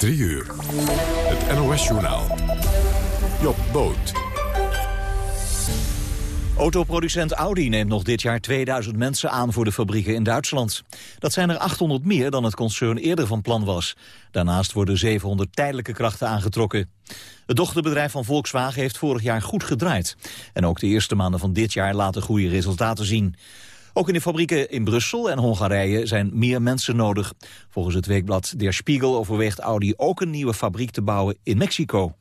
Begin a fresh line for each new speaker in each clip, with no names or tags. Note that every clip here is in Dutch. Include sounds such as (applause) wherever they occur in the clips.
3 uur. Het NOS-journaal. Job Boot.
Autoproducent Audi neemt nog dit jaar 2000 mensen aan voor de fabrieken in Duitsland. Dat zijn er 800 meer dan het concern eerder van plan was. Daarnaast worden 700 tijdelijke krachten aangetrokken. Het dochterbedrijf van Volkswagen heeft vorig jaar goed gedraaid. En ook de eerste maanden van dit jaar laten goede resultaten zien. Ook in de fabrieken in Brussel en Hongarije zijn meer mensen nodig. Volgens het weekblad Der Spiegel overweegt Audi ook een nieuwe fabriek te bouwen in Mexico.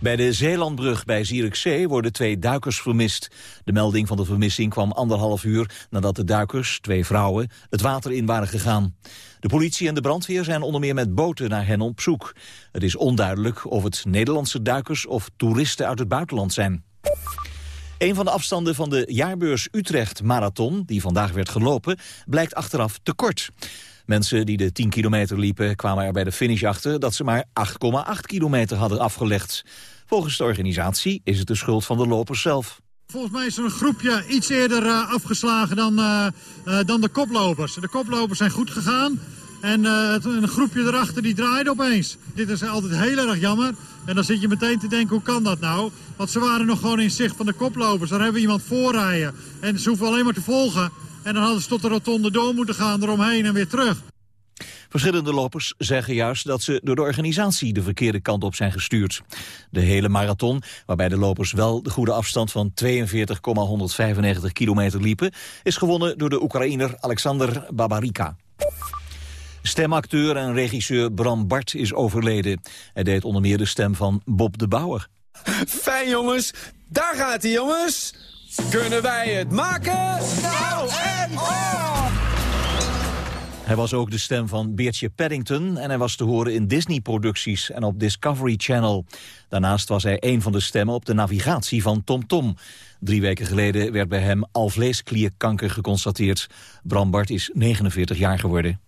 Bij de Zeelandbrug bij Zierikzee worden twee duikers vermist. De melding van de vermissing kwam anderhalf uur nadat de duikers, twee vrouwen, het water in waren gegaan. De politie en de brandweer zijn onder meer met boten naar hen op zoek. Het is onduidelijk of het Nederlandse duikers of toeristen uit het buitenland zijn. Een van de afstanden van de jaarbeurs Utrecht Marathon, die vandaag werd gelopen, blijkt achteraf te kort. Mensen die de 10 kilometer liepen kwamen er bij de finish achter dat ze maar 8,8 kilometer hadden afgelegd. Volgens de organisatie is het de schuld van de lopers zelf.
Volgens mij is er een groepje iets eerder uh, afgeslagen dan, uh, uh, dan de koplopers. De koplopers zijn goed gegaan. En een groepje erachter die draaide opeens. Dit is altijd heel erg jammer. En dan zit je meteen te denken, hoe kan dat nou? Want ze waren nog gewoon in zicht van de koplopers. Daar hebben we iemand voorrijden. En ze hoeven alleen maar te volgen. En dan hadden ze tot de rotonde door moeten gaan, eromheen en weer terug.
Verschillende lopers zeggen juist dat ze door de organisatie de verkeerde kant op zijn gestuurd. De hele marathon, waarbij de lopers wel de goede afstand van 42,195 kilometer liepen, is gewonnen door de Oekraïner Alexander Babarika. Stemacteur en regisseur Bram Bart is overleden. Hij deed onder meer de stem van Bob de Bouwer.
Fijn jongens, daar gaat hij jongens. Kunnen wij het maken? Nou en oh!
Hij was ook de stem van Beertje Paddington en hij was te horen in Disney-producties en op Discovery Channel. Daarnaast was hij een van de stemmen op de navigatie van TomTom. Tom. Drie weken geleden werd bij hem alvleesklierkanker geconstateerd. Bram Bart is 49 jaar geworden.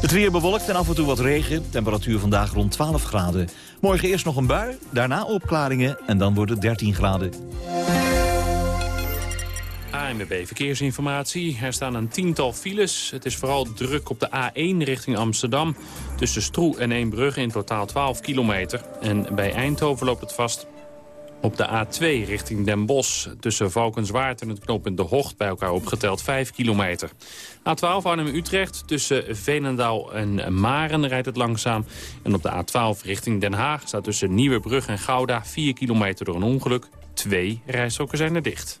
Het weer bewolkt en af en toe wat regen. Temperatuur vandaag rond 12 graden. Morgen eerst nog een bui, daarna opklaringen en dan wordt het 13 graden.
ANWB Verkeersinformatie. Er staan een tiental files. Het is vooral druk op de A1 richting Amsterdam. Tussen Stroe en Eembrugge in totaal 12 kilometer. En bij Eindhoven loopt het vast op de A2 richting Den Bosch. Tussen Valkenswaard en het knooppunt De Hocht bij elkaar opgeteld 5 kilometer. A12 Arnhem-Utrecht tussen Veenendaal en Maren rijdt het langzaam. En op de A12 richting Den Haag staat tussen Nieuwebrug en Gouda 4 kilometer door een ongeluk. Twee rijstroken zijn er dicht.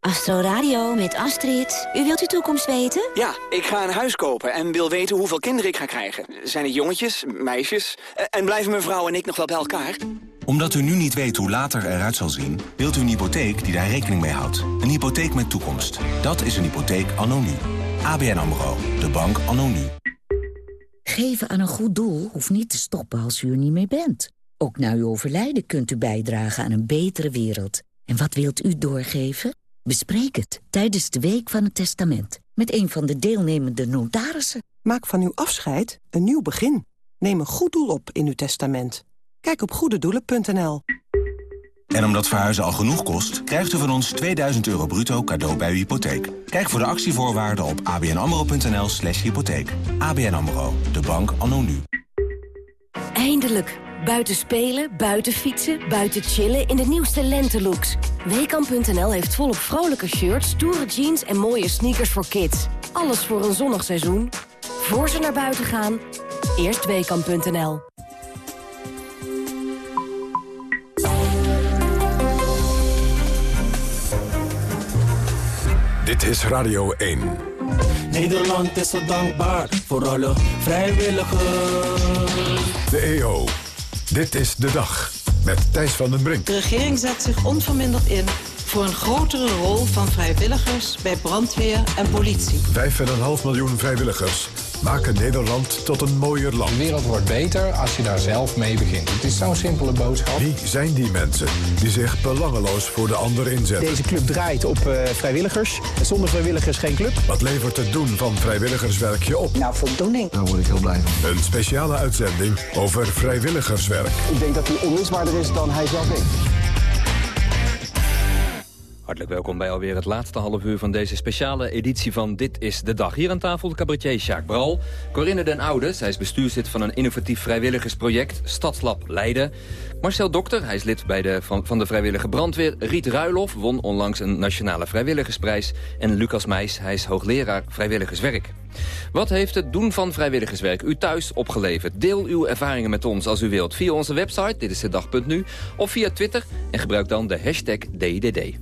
Astro Radio met Astrid. U wilt uw toekomst weten?
Ja, ik ga een huis kopen en wil weten hoeveel kinderen ik ga krijgen. Zijn het jongetjes, meisjes? En blijven mijn vrouw en ik nog wel bij elkaar?
Omdat u nu niet weet hoe later eruit zal zien... wilt u een hypotheek die daar rekening mee houdt. Een hypotheek met toekomst. Dat is een hypotheek anno nu. ABN AMRO. De bank anno nu.
Geven aan een goed doel hoeft niet te stoppen als u er niet meer bent. Ook na uw overlijden kunt u bijdragen aan een betere wereld. En wat wilt u doorgeven? Bespreek het tijdens de Week van het Testament met een van de deelnemende notarissen.
Maak van uw afscheid een nieuw begin. Neem een goed doel op in uw testament. Kijk op goededoelen.nl.
En omdat verhuizen al genoeg kost, krijgt u van ons 2000 euro bruto cadeau bij uw hypotheek. Kijk voor de actievoorwaarden op abnamro.nl slash hypotheek. ABN AMRO, de bank anno nu.
Eindelijk. Buiten spelen, buiten fietsen, buiten chillen in de nieuwste lentelooks. Weekamp.nl heeft volop vrolijke shirts, stoere jeans en mooie sneakers voor kids. Alles voor een zonnig seizoen. Voor ze naar buiten gaan, eerst Weekamp.nl.
Dit is Radio 1.
Nederland is zo dankbaar voor alle vrijwilligers.
De EO. Dit is de dag. Met Thijs van den Brink.
De regering zet zich onverminderd in voor een grotere rol van vrijwilligers bij brandweer en politie.
5,5 miljoen vrijwilligers
maken Nederland tot een mooier land.
De wereld wordt beter als je daar zelf mee begint. Het is zo'n simpele boodschap.
Wie zijn die mensen die zich belangeloos voor de ander inzetten?
Deze club draait op uh, vrijwilligers. Zonder vrijwilligers geen club.
Wat levert het doen van vrijwilligerswerk je op?
Nou, voldoening.
Daar word ik heel blij van. Een speciale uitzending over vrijwilligerswerk.
Ik denk dat hij onmisbaarder is dan hij zelf denkt.
Hartelijk welkom bij alweer het laatste half uur van deze speciale editie van Dit is de Dag. Hier aan tafel de cabaretier Sjaak Bral, Corinne den Oude, zij is bestuurslid van een innovatief vrijwilligersproject Stadslab Leiden. Marcel Dokter, hij is lid bij de, van, de vrijwillige brandweer. Riet Ruilof won onlangs een nationale vrijwilligersprijs. En Lucas Meijs, hij is hoogleraar vrijwilligerswerk. Wat heeft het doen van vrijwilligerswerk u thuis opgeleverd? Deel uw ervaringen met ons als u wilt via onze website, dit is dag.nu, of via Twitter en gebruik dan de hashtag DDD.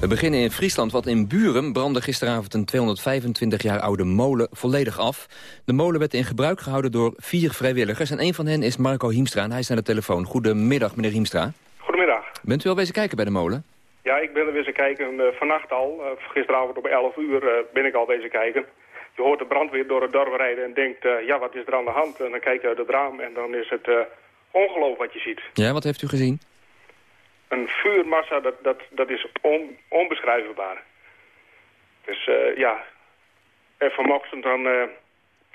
We beginnen in Friesland, want in Buren brandde gisteravond een 225 jaar oude molen volledig af. De molen werd in gebruik gehouden door vier vrijwilligers en een van hen is Marco Hiemstra en hij is naar de telefoon. Goedemiddag, meneer Hiemstra.
Goedemiddag.
Bent u al bezig kijken bij de molen?
Ja, ik ben er weer eens kijken. Uh, vannacht al, uh, gisteravond om 11 uur uh, ben ik al bezig kijken. Je hoort de brandweer door het dorp rijden en denkt, ja, wat is er aan de hand? En dan kijk je uit het raam en dan is het ongeloof wat je ziet.
Ja, wat heeft u gezien?
Een vuurmassa, dat, dat, dat is on, onbeschrijfbaar. Dus uh, ja, en vanochtend dan, uh,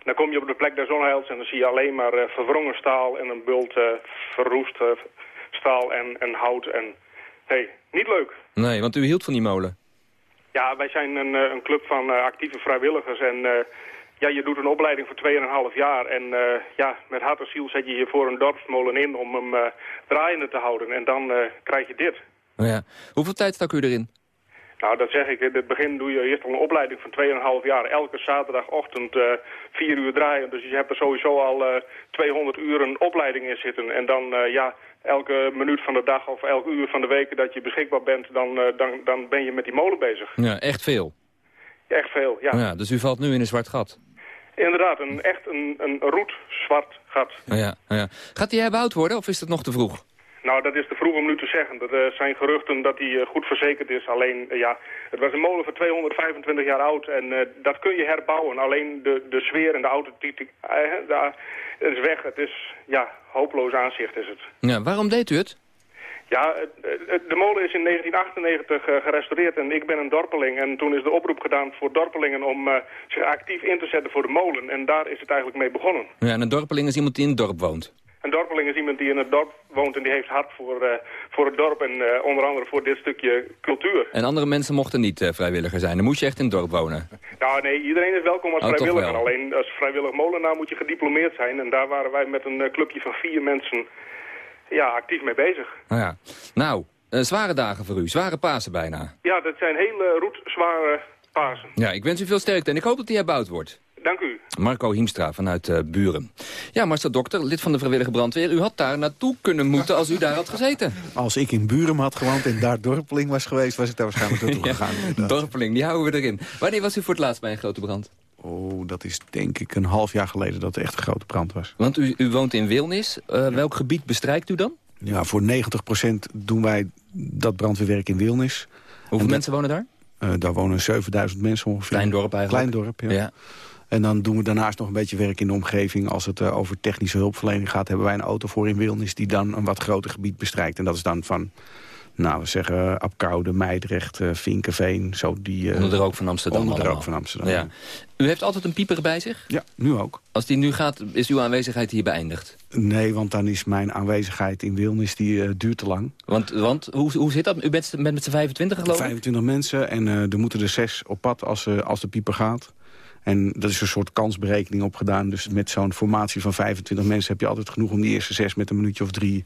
dan kom je op de plek der zonheils en dan zie je alleen maar uh, verwrongen staal en een bult verroest staal en, en hout. En hey, niet leuk.
Nee, want u hield van die molen.
Ja, wij zijn een, een club van actieve vrijwilligers en ja, je doet een opleiding voor 2,5 jaar en uh, ja, met hart en ziel zet je je voor een dorpsmolen in om hem uh, draaiende te houden. En dan uh, krijg je dit.
Oh ja. Hoeveel tijd stak u erin?
Nou, dat zeg ik. In het begin doe je eerst al een opleiding van 2,5 jaar. Elke zaterdagochtend 4 uur draaien. Dus je hebt er sowieso al 200 uur een opleiding in zitten. En dan, ja, elke minuut van de dag of elk uur van de week dat je beschikbaar bent, dan, dan, dan ben je met die molen bezig.
Ja, echt veel.
Echt veel, ja.
Oh ja. Dus u valt nu in een zwart gat?
Inderdaad, een, echt een, een roet zwart gat.
Oh ja, oh ja. Gaat die herbouwd worden of is het nog te vroeg?
Nou, dat is te vroeg om nu te zeggen. Er uh, zijn geruchten dat die uh, goed verzekerd is. Alleen, uh, ja, het was een molen van 225 jaar oud en dat kun je herbouwen. Alleen de, de sfeer en de authentiek is weg. Het is, ja, hopeloos aanzicht is het.
Ja, waarom deed u het?
Ja, de molen is in 1998 uh, gerestaureerd en ik ben een dorpeling. En toen is de oproep gedaan voor dorpelingen om uh, zich actief in te zetten voor de molen. En daar is het eigenlijk mee begonnen.
Ja, en een dorpeling is iemand die in het dorp woont?
Een dorpeling is iemand die in het dorp woont en die heeft hart voor, uh, voor het dorp en uh, onder andere voor dit stukje cultuur.
En andere mensen mochten niet uh, vrijwilliger zijn? Dan moest je echt in het dorp wonen?
Nou nee, iedereen is welkom als oh, vrijwilliger. Alleen als vrijwillig molenaar moet je gediplomeerd zijn. En daar waren wij met een clubje van vier mensen ja, actief mee bezig.
Oh ja. Nou, uh, zware dagen voor u. Zware Pasen bijna.
Ja, dat zijn hele roetzware Pasen.
Ja, ik wens u veel sterkte en ik hoop dat die herbouwd wordt.
Dank u.
Marco Hiemstra vanuit uh, Buren. Ja, Marcel Dokter, lid van de vrijwillige brandweer. U had daar naartoe kunnen moeten als u daar had gezeten.
Als ik in Buren had gewoond en daar dorpeling was geweest... was ik daar waarschijnlijk (laughs) naartoe ja, gegaan.
Dorpeling, die houden we erin. Wanneer was u voor het laatst bij een grote brand?
Oh, dat is denk ik een half jaar geleden dat het echt een grote brand was.
Want u, u woont in Wilnis. Uh, welk gebied bestrijkt u dan?
Ja, voor 90% doen wij dat brandweerwerk in Wilnis.
Hoeveel mensen wonen daar?
Uh, daar wonen 7000 mensen ongeveer.
Klein dorp eigenlijk?
Klein dorp, ja. ja. En dan doen we daarnaast nog een beetje werk in de omgeving. Als het uh, over technische hulpverlening gaat... hebben wij een auto voor in Wilnis die dan een wat groter gebied bestrijkt. En dat is dan van nou, we zeggen Apkoude, Meidrecht, uh, Vinkenveen. Zo die,
uh, onder de rook van Amsterdam
Onder de rook van Amsterdam,
ja. U heeft altijd een pieper bij zich?
Ja, nu ook.
Als die nu gaat, is uw aanwezigheid hier beëindigd?
Nee, want dan is mijn aanwezigheid in Wilnis, die uh, duurt te lang.
Want, want hoe, hoe zit dat? U bent, bent met z'n 25 geloof ik?
25 mensen en er moeten er zes op pad als, als de pieper gaat. En dat is een soort kansberekening opgedaan. Dus met zo'n formatie van 25 mensen heb je altijd genoeg... om die eerste zes met een minuutje of drie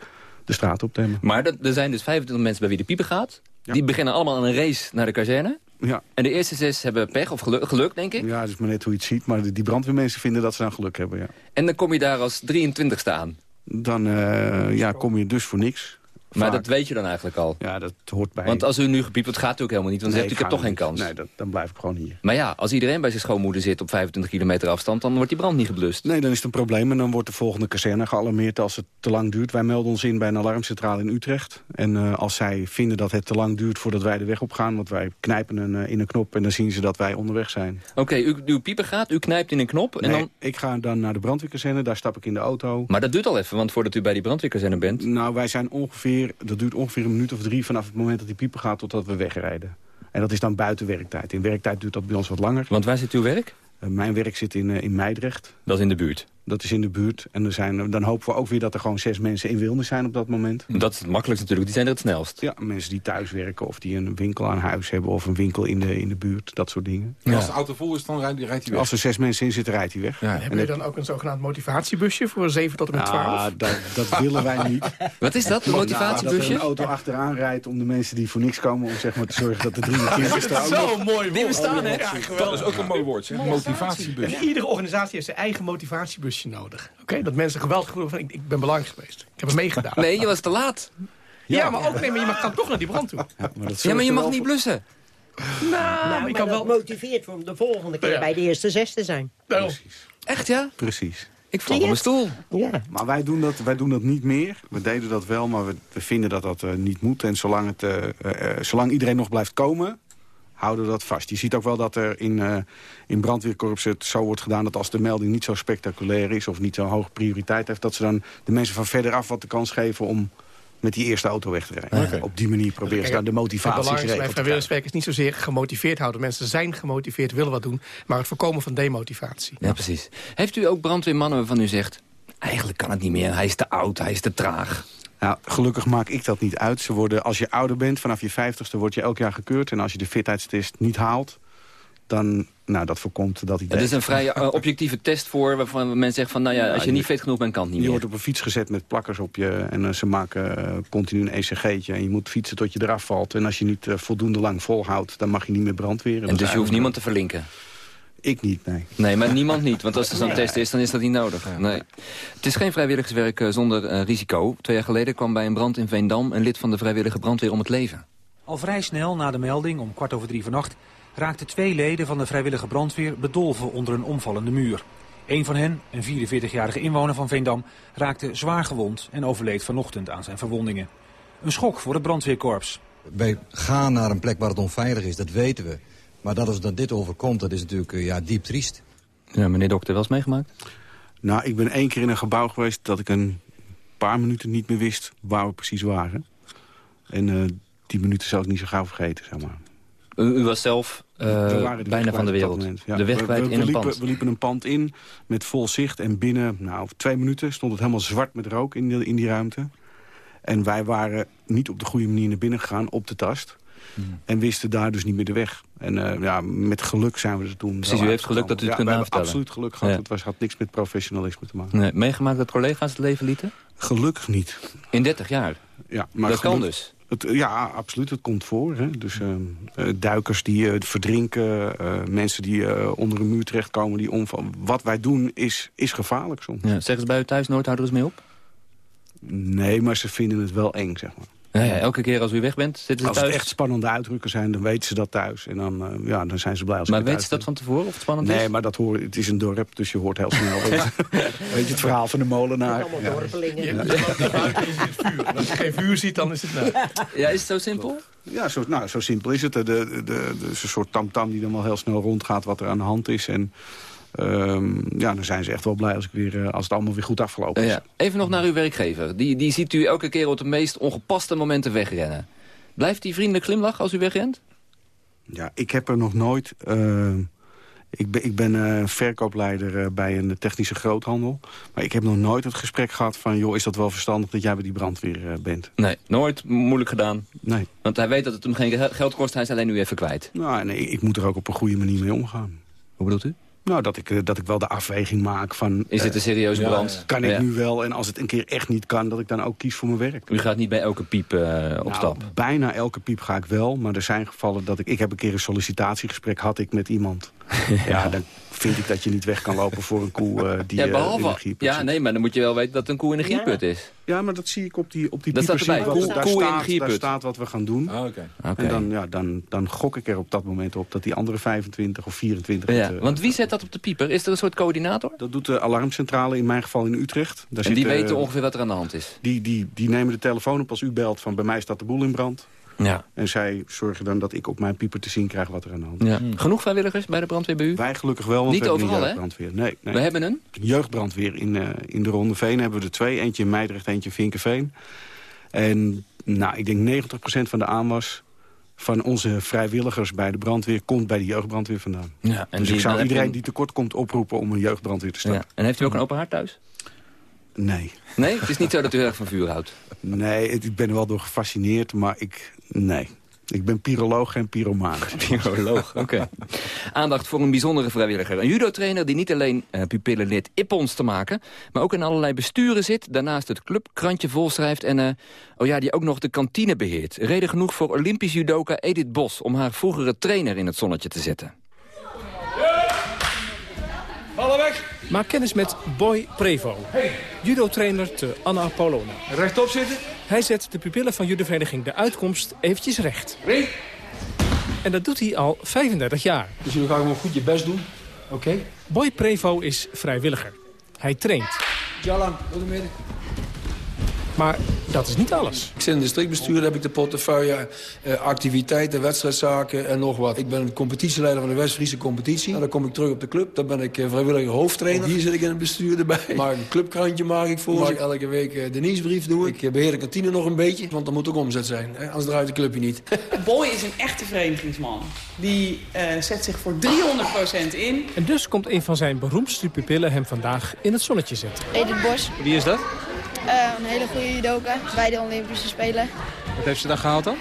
de straat op te nemen.
Maar er zijn dus 25 mensen bij wie de pieper gaat. Die beginnen allemaal aan een race naar de kazerne.
Ja.
En de eerste zes hebben pech of geluk, geluk, denk ik.
Ja, dat is maar net hoe je het ziet. Maar die brandweermensen vinden dat ze dan geluk hebben, ja.
En dan kom je daar als 23ste aan.
Dan uh, ja, kom je dus voor niks.
Maar dat weet je dan eigenlijk al?
Ja, dat hoort bij.
Want als u nu gepiept wordt, gaat u ook helemaal niet. Want dan
Nee,
zegt u, ik heb toch geen kans.
Nee, dat, dan blijf ik gewoon hier.
Maar ja, als iedereen bij zijn schoonmoeder zit op 25 kilometer afstand... dan wordt die brand niet geblust.
Nee, dan is het een probleem. En dan wordt de volgende kazerne gealarmeerd als het te lang duurt. Wij melden ons in bij een alarmcentrale in Utrecht. En eh, als zij vinden dat het te lang duurt voordat wij de weg op gaan... want wij knijpen een, eh, in een knop en dan zien ze dat wij onderweg zijn.
Oké, u, uw pieper gaat, u knijpt in een knop en
Nee,
dan...
ik ga dan naar de brandweerkazerne, daar stap ik in de auto.
Maar dat duurt al even, want voordat u bij die brandweerkazerne bent...
Nou, wij zijn ongeveer, dat duurt ongeveer een minuut of drie... vanaf het moment dat die pieper gaat totdat we wegrijden. En dat is dan buiten werktijd. In werktijd duurt dat bij ons wat langer.
Want waar zit uw werk?
Eh, mijn werk zit in, eh, in Meidrecht.
Dat is in de buurt.
Dat is in de buurt. En er zijn, dan hopen we ook weer dat er gewoon zes mensen in Wilnis zijn op dat moment.
Dat is het makkelijkst natuurlijk, die zijn er het snelst.
Ja, mensen die thuis werken of die een winkel aan huis hebben... of een winkel in de, in de buurt, dat soort dingen.
En Als de auto vol is, dan rijdt, rijdt hij weg.
Als er zes mensen in zitten, rijdt hij weg.
Ja.
En
Hebben jullie dan ook een zogenaamd motivatiebusje voor 7 tot en met 12?
Ah, dat, dat willen wij niet. (laughs)
Wat is dat, een
Nou, dat er
motivatiebusje?
een auto achteraan rijdt om de mensen die voor niks komen... om zeg maar te zorgen dat de 23 (laughs) er ook nog-
mooi
Die bestaan, hè?
Ja,
Dat is ook een mooi woord, zeg. Motivatiebus.
En iedere organisatie heeft zijn eigen motivatiebusje nodig. Oké, dat mensen geweldig gevoel van ik, ik ben belangrijk geweest. Ik heb er meegedaan.
Nee, je was te laat.
Ja, maar ook nee, maar je mag, kan toch naar die brand toe.
Ja, maar, dat
Ja, maar je mag
wel
niet blussen.
Nou, je kan wel...
motiveert om de volgende keer
Ja.
bij de eerste zes te zijn.
Daarom.
Echt, ja?
Precies.
Ik val op mijn stoel.
Ja.
Maar wij doen, dat, wij doen dat niet meer. We deden dat wel, maar we, we vinden dat dat eh, niet moet. En zolang, het, eh, eh, zolang iedereen nog blijft komen, houden we dat vast. Je ziet ook wel dat er in, eh in brandweerkorps het zo wordt gedaan... dat als de melding niet zo spectaculair is of niet zo'n hoge prioriteit heeft... dat ze dan de mensen van verderaf wat de kans geven om met die eerste auto weg te rijden. Op die manier proberen ze dan de motivatie
bij
te krijgen.
vrijwilligerswerk is niet zozeer gemotiveerd houden. Mensen zijn gemotiveerd, willen wat doen. Maar het voorkomen van demotivatie.
Ja, precies. Heeft u ook brandweermannen waarvan u zegt... eigenlijk kan het niet meer, hij is te oud, hij is te traag.
Nou, gelukkig maak ik dat niet uit. Ze worden, als je ouder bent, vanaf je vijftigste word je elk jaar gekeurd. En als je de fitheidstest niet haalt, dan nou, dat voorkomt dat hij...
Het is een vrij eh, objectieve test voor waarvan men zegt van... nou ja, als je niet fit genoeg bent, kan het niet
Je
meer.
wordt op een fiets gezet met plakkers op je en eh, ze maken eh, continu een ECG'tje. En je moet fietsen tot je eraf valt. En als je niet voldoende lang volhoudt, dan mag je niet meer brandweren.
En dus je hoeft niemand te verlinken.
Ik niet, nee.
Nee, maar niemand niet. Want als er zo'n
Nee.
test is, dan is dat niet nodig. Nee. Het is geen vrijwilligerswerk eh, zonder eh, risico. Twee jaar geleden kwam bij een brand in Veendam... een lid van de vrijwillige brandweer om het leven.
Al vrij snel na de melding, om kwart over drie vannacht... raakten twee leden van de vrijwillige brandweer bedolven onder een omvallende muur. Een van hen, een 44-jarige inwoner van Veendam, raakte zwaar gewond... en overleed vanochtend aan zijn verwondingen. Een schok voor het brandweerkorps.
Wij gaan naar een plek waar het onveilig is, dat weten we. Maar dat als dan dit overkomt, dat is natuurlijk eh, ja, diep triest.
Ja, meneer dokter, wel eens meegemaakt?
Nou, ik ben één keer in een gebouw geweest dat ik een paar minuten niet meer wist waar we precies waren. En eh, die minuten zal ik niet zo gauw vergeten, zeg maar.
U, u was zelf eh, bijna van de
dat
wereld.
ja.
De weg
We-
kwijt
we,
in een
liepen,
pand.
We liepen een pand in met vol zicht. En binnen nou, twee minuten stond het helemaal zwart met rook in, die- in die ruimte. En wij waren niet op de goede manier naar binnen gegaan, op de tast.
Hmm.
En wisten daar dus niet meer de weg. En eh, ja, met geluk zijn we er toen
Precies, u heeft geluk dat u het kunt
ja, we
navertellen.
absoluut geluk gehad.
Ja.
Het was, had niks met professionalisme te maken.
Nee, meegemaakt dat collega's het leven lieten?
Gelukkig niet.
In 30 jaar?
Ja, maar
dat kan dus?
Het, ja, absoluut. Het komt voor. Hè. Dus eh, eh, duikers die eh, verdrinken, mensen die onder een muur terechtkomen. Die omvallen. Wat wij doen is, is gevaarlijk soms.
Ja, zeggen ze bij u thuis nooit, houden er eens mee op?
Nee, maar ze vinden het wel eng, zeg maar.
Ja, ja, elke keer als u weg bent, zitten ze
Als
thuis?
het echt spannende uitdrukken zijn, dan weten ze dat thuis. En dan, eh, ja, dan zijn ze blij als
Maar
ik het
weten ze dat van tevoren of het spannend
Nee,
is?
maar dat hoor, het is een dorp, dus je hoort heel snel. weet, (laughs) je, (laughs) weet je het verhaal van de molenaar?
Allemaal
Ja.
dorpelingen.
Ja. En als je geen vuur ziet, dan is het nou.
Ja, is het zo simpel?
Ja, zo, nou, zo simpel is het. De, de, de, de, is een soort tamtam die dan wel heel snel rondgaat wat er aan de hand is. En ehm, ja, dan zijn ze echt wel blij als, ik weer, eh, als het allemaal weer goed afgelopen is.
Ja, even nog naar uw werkgever. Die, die ziet u elke keer op de meest ongepaste momenten wegrennen. Blijft hij vriendelijk glimlachen als u wegrent?
Ja, ik heb er nog nooit... eh, ik ben, ik ben eh, verkoopleider eh, bij een technische groothandel. Maar ik heb nog nooit het gesprek gehad van... joh, is dat wel verstandig dat jij bij die brandweer bent?
Nee, nooit moeilijk gedaan.
Nee.
Want hij weet dat het hem geen ge- geld kost, hij is alleen nu even kwijt.
Nou, nee, ik moet er ook op een goede manier mee omgaan.
Hoe bedoelt u?
Nou, dat ik, eh, dat ik wel de afweging maak van...
Is dit
eh,
een serieuze brand?
Kan ik
Ja.
nu wel? En als het een keer echt niet kan, dat ik dan ook kies voor mijn werk.
U gaat niet bij elke piep eh, op
Nou,
stap.
bijna elke piep ga ik wel, maar er zijn gevallen dat ik... Ik heb een keer een sollicitatiegesprek had ik met iemand. (laughs) ja, dan vind ik dat je niet weg kan lopen voor een koe uh, die
ja,
uh, in
behalve, ja, nee, maar dan moet je wel weten dat een koe in een gieput is.
Ja, maar dat zie ik op die, op die
Dat staat erbij,
Wat-
koe-
daar,
koe in
staat, daar staat wat we gaan doen.
Ah, oké.
Oké.
En dan, ja, dan, dan gok ik er op dat moment op dat die andere 25 of 24...
Ja,
het, eh,
want wie zet dat op de pieper? Is er een soort coördinator?
Dat doet de alarmcentrale, in mijn geval in Utrecht. Daar
en die weten ongeveer wat er aan de hand is.
Die, die, die nemen de telefoon op als u belt van bij mij staat de boel in brand.
Ja.
En zij zorgen dan dat ik op mijn pieper te zien krijg wat er aan de hand is.
Ja. Genoeg vrijwilligers bij de brandweer bij u?
Wij gelukkig wel, want
Niet
we hebben
overal,
een
hè?
jeugdbrandweer. Nee, nee.
We hebben een?
jeugdbrandweer in, eh, in de Ronde Veen hebben we er twee. Eentje in Meidrecht, eentje in Vinkenveen. En nou, ik denk 90% van de aanwas van onze vrijwilligers bij de brandweer... komt bij de jeugdbrandweer vandaan.
Ja, en
dus
die-
ik zou iedereen
een-
die tekort komt oproepen om een jeugdbrandweer te starten.
Ja. En heeft u ook een open hart thuis?
Nee.
Nee? Het is niet zo dat u erg van vuur houdt?
Nee, het- ik ben er wel door gefascineerd, maar ik... Nee. Ik ben piroloog en pyromaan. (laughs)
Piroloog, oké. Aandacht voor een bijzondere vrijwilliger. Een judo-trainer die niet alleen eh, pupillen leert ippons te maken... maar ook in allerlei besturen zit, daarnaast het clubkrantje volschrijft... en eh, oh ja, die ook nog de kantine beheert. Reden genoeg voor Olympisch judoka Edith Bos... om haar vroegere trainer in het zonnetje te zetten.
Ballen weg! Maak kennis met Boy Prevo. Judo-trainer te Anna Paulona. Rechtop zitten. Hij zet de pupillen van judovereniging De Uitkomst eventjes recht. En dat doet hij al 35 jaar.
Dus jullie gaan gewoon goed je best doen. Oké.
Boy Prevo is vrijwilliger. Hij traint.
Jalan, door de midden.
Maar dat is niet alles.
Ik zit in het districtbestuur, heb ik de portefeuille, eh, activiteiten, wedstrijdzaken en nog wat. Ik ben competitieleider van de West-Friese competitie. Nou, dan kom ik terug op de club, dan ben ik eh, vrijwilliger hoofdtrainer. Hier zit ik in het bestuur erbij. (laughs) Maak een clubkrantje maak ik voor. Ik elke week eh, de nieuwsbrief doen. Ik eh, beheer de kantine nog een beetje, want er moet ook omzet zijn. Hè? Anders draait de clubje niet. (laughs)
Boy is een echte verenigingsman. Die eh, zet zich voor 300% in.
En dus komt een van zijn beroemdste pupillen hem vandaag in het zonnetje zetten.
Edith Bos,
Wie is dat?
Eh, een hele goede judoka bij de Olympische Spelen.
Wat heeft ze dan gehaald dan?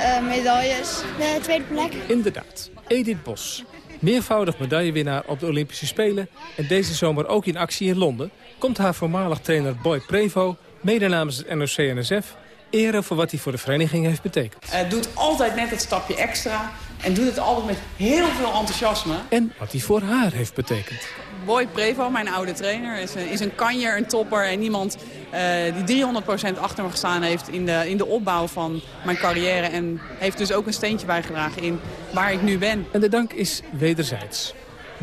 Eh, medailles. De tweede plek.
Inderdaad, Edith Bos. Meervoudig medaillewinnaar op de Olympische Spelen... en deze zomer ook in actie in Londen... komt haar voormalig trainer Boy Prevo... mede namens het NOC-NSF... eren voor wat hij voor de vereniging heeft betekend.
Eh, doet altijd net het stapje extra. En doet het altijd met heel veel enthousiasme.
En wat hij voor haar heeft betekend.
Boy Prevo, mijn oude trainer, is een, is een kanjer, een topper. En iemand eh, die 300% achter me gestaan heeft in de, in de opbouw van mijn carrière. En heeft dus ook een steentje bijgedragen in waar ik nu ben.
En de dank is wederzijds.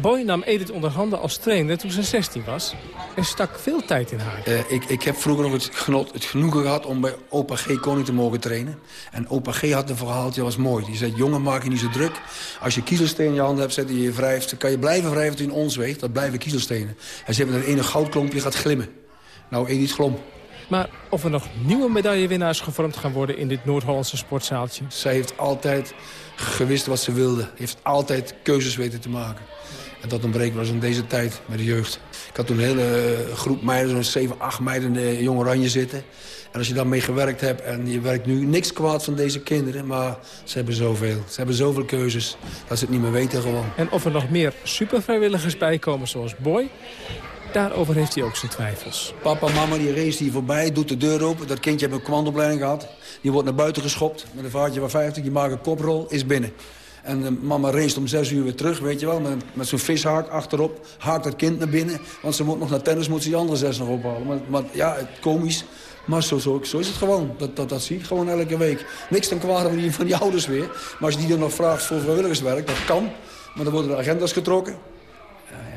Boy nam Edith onder handen als trainer toen ze 16 was... en stak veel tijd in haar.
Eh, ik, ik heb vroeger nog het, genot, het genoegen gehad om bij opa G. Koning te mogen trainen. En opa G. had een verhaaltje, was mooi. Die zei, jongen, maak je niet zo druk. Als je kiezelsteen in je hand hebt, zet die je wrijft... dan kan je blijven wrijven tot je in ons weegt. Dat blijven kiezelstenen. En ze hebben dat ene goudklompje gaat glimmen. Nou, Edith glom.
Maar of er nog nieuwe medaillewinnaars gevormd gaan worden... in dit Noord-Hollandse sportzaaltje...
Zij heeft altijd gewist wat ze wilde. Heeft altijd keuzes weten te maken. En dat ontbreekt wel eens in deze tijd met de jeugd. Ik had toen een hele eh, groep meiden, zo'n 7, 8 meiden in de Jong Oranje zitten. En als je daarmee gewerkt hebt en je werkt nu niks kwaad van deze kinderen... maar ze hebben zoveel. Ze hebben zoveel keuzes dat ze het niet meer weten gewoon.
En of er nog meer supervrijwilligers bij komen zoals Boy... daarover heeft hij ook zijn twijfels.
Papa en mama die race hier voorbij, doet de deur open. Dat kindje heeft een commandoopleiding gehad. Die wordt naar buiten geschopt met een vaartje van 50. Die maakt een koprol, is binnen. En uh, mama race om zes uur weer terug, weet je wel. Met, met zo'n vishaak achterop. Haakt dat kind naar binnen. Want ze moet nog naar tennis, moet ze die andere zes nog ophalen. Maar, maar ja, het, komisch. Maar zo, zo, zo is het gewoon. Dat, dat, dat zie ik gewoon elke week. Niks ten kwade van die, van die ouders weer. Maar als die dan nog vraagt voor vrijwilligerswerk, dat kan. Maar dan worden de agendas getrokken.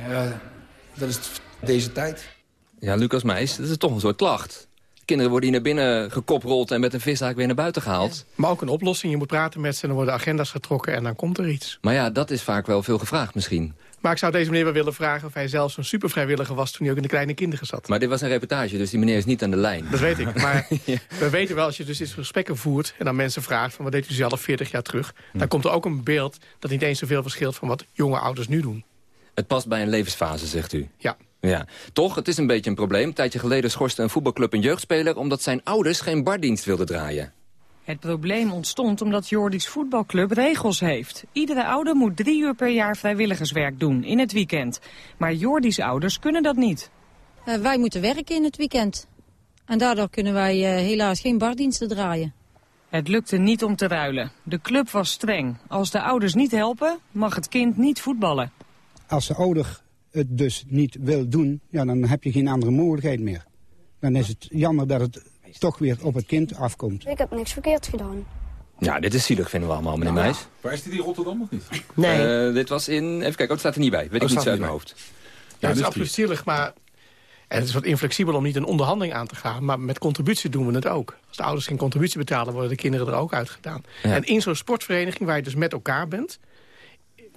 Ja, dat is deze tijd.
Ja, Lucas Meijs, dat is toch een soort klacht. Kinderen worden hier naar binnen gekoprold en met een vishaak weer naar buiten gehaald.
Maar ook een oplossing. Je moet praten met ze en dan worden agenda's getrokken en dan komt er iets.
Maar ja, dat is vaak wel veel gevraagd misschien.
Maar ik zou deze meneer wel willen vragen of hij zelfs een supervrijwilliger was... toen hij ook in de kleine kinderen zat.
Maar dit was een reportage, dus die meneer is niet aan de lijn.
Dat weet ik, (laughs) maar ja. we weten wel als je dus eens gesprekken voert... en dan mensen vraagt van wat deed u zelf 40 jaar terug... dan komt er ook een beeld dat niet eens zoveel verschilt van wat jonge ouders nu doen.
Het past bij een levensfase, zegt u.
Ja.
Ja, toch, het is een beetje een probleem. Een tijdje geleden schorste een voetbalclub een jeugdspeler... omdat zijn ouders geen bardienst wilden draaien.
Het probleem ontstond omdat Jordi's voetbalclub regels heeft. Iedere ouder moet drie uur per jaar vrijwilligerswerk doen, in het weekend. Maar Jordi's ouders kunnen dat niet.
Uh, wij moeten werken in het weekend. En daardoor kunnen wij uh, helaas geen bardiensten draaien.
Het lukte niet om te ruilen. De club was streng. Als de ouders niet helpen, mag het kind niet voetballen.
als de ouder het dus niet wil doen, ja, dan heb je geen andere mogelijkheid meer. Dan is het jammer dat het toch weer op het kind afkomt.
Ik heb niks verkeerd gedaan.
Ja, dit is zielig, vinden we allemaal, meneer Meijs.
Waar is die in Rotterdam of niet?
Nee. dit was in... Even kijken, oh, het staat er niet bij. Weet
Oh,
ik niet uit mijn hoofd.
Ja, het is absoluut zielig, maar... En het is wat inflexibel om niet een onderhandeling aan te gaan. Maar met contributie doen we het ook. Als de ouders geen contributie betalen, worden de kinderen er ook uitgedaan.
Ja.
En in zo'n sportvereniging waar je dus met elkaar bent...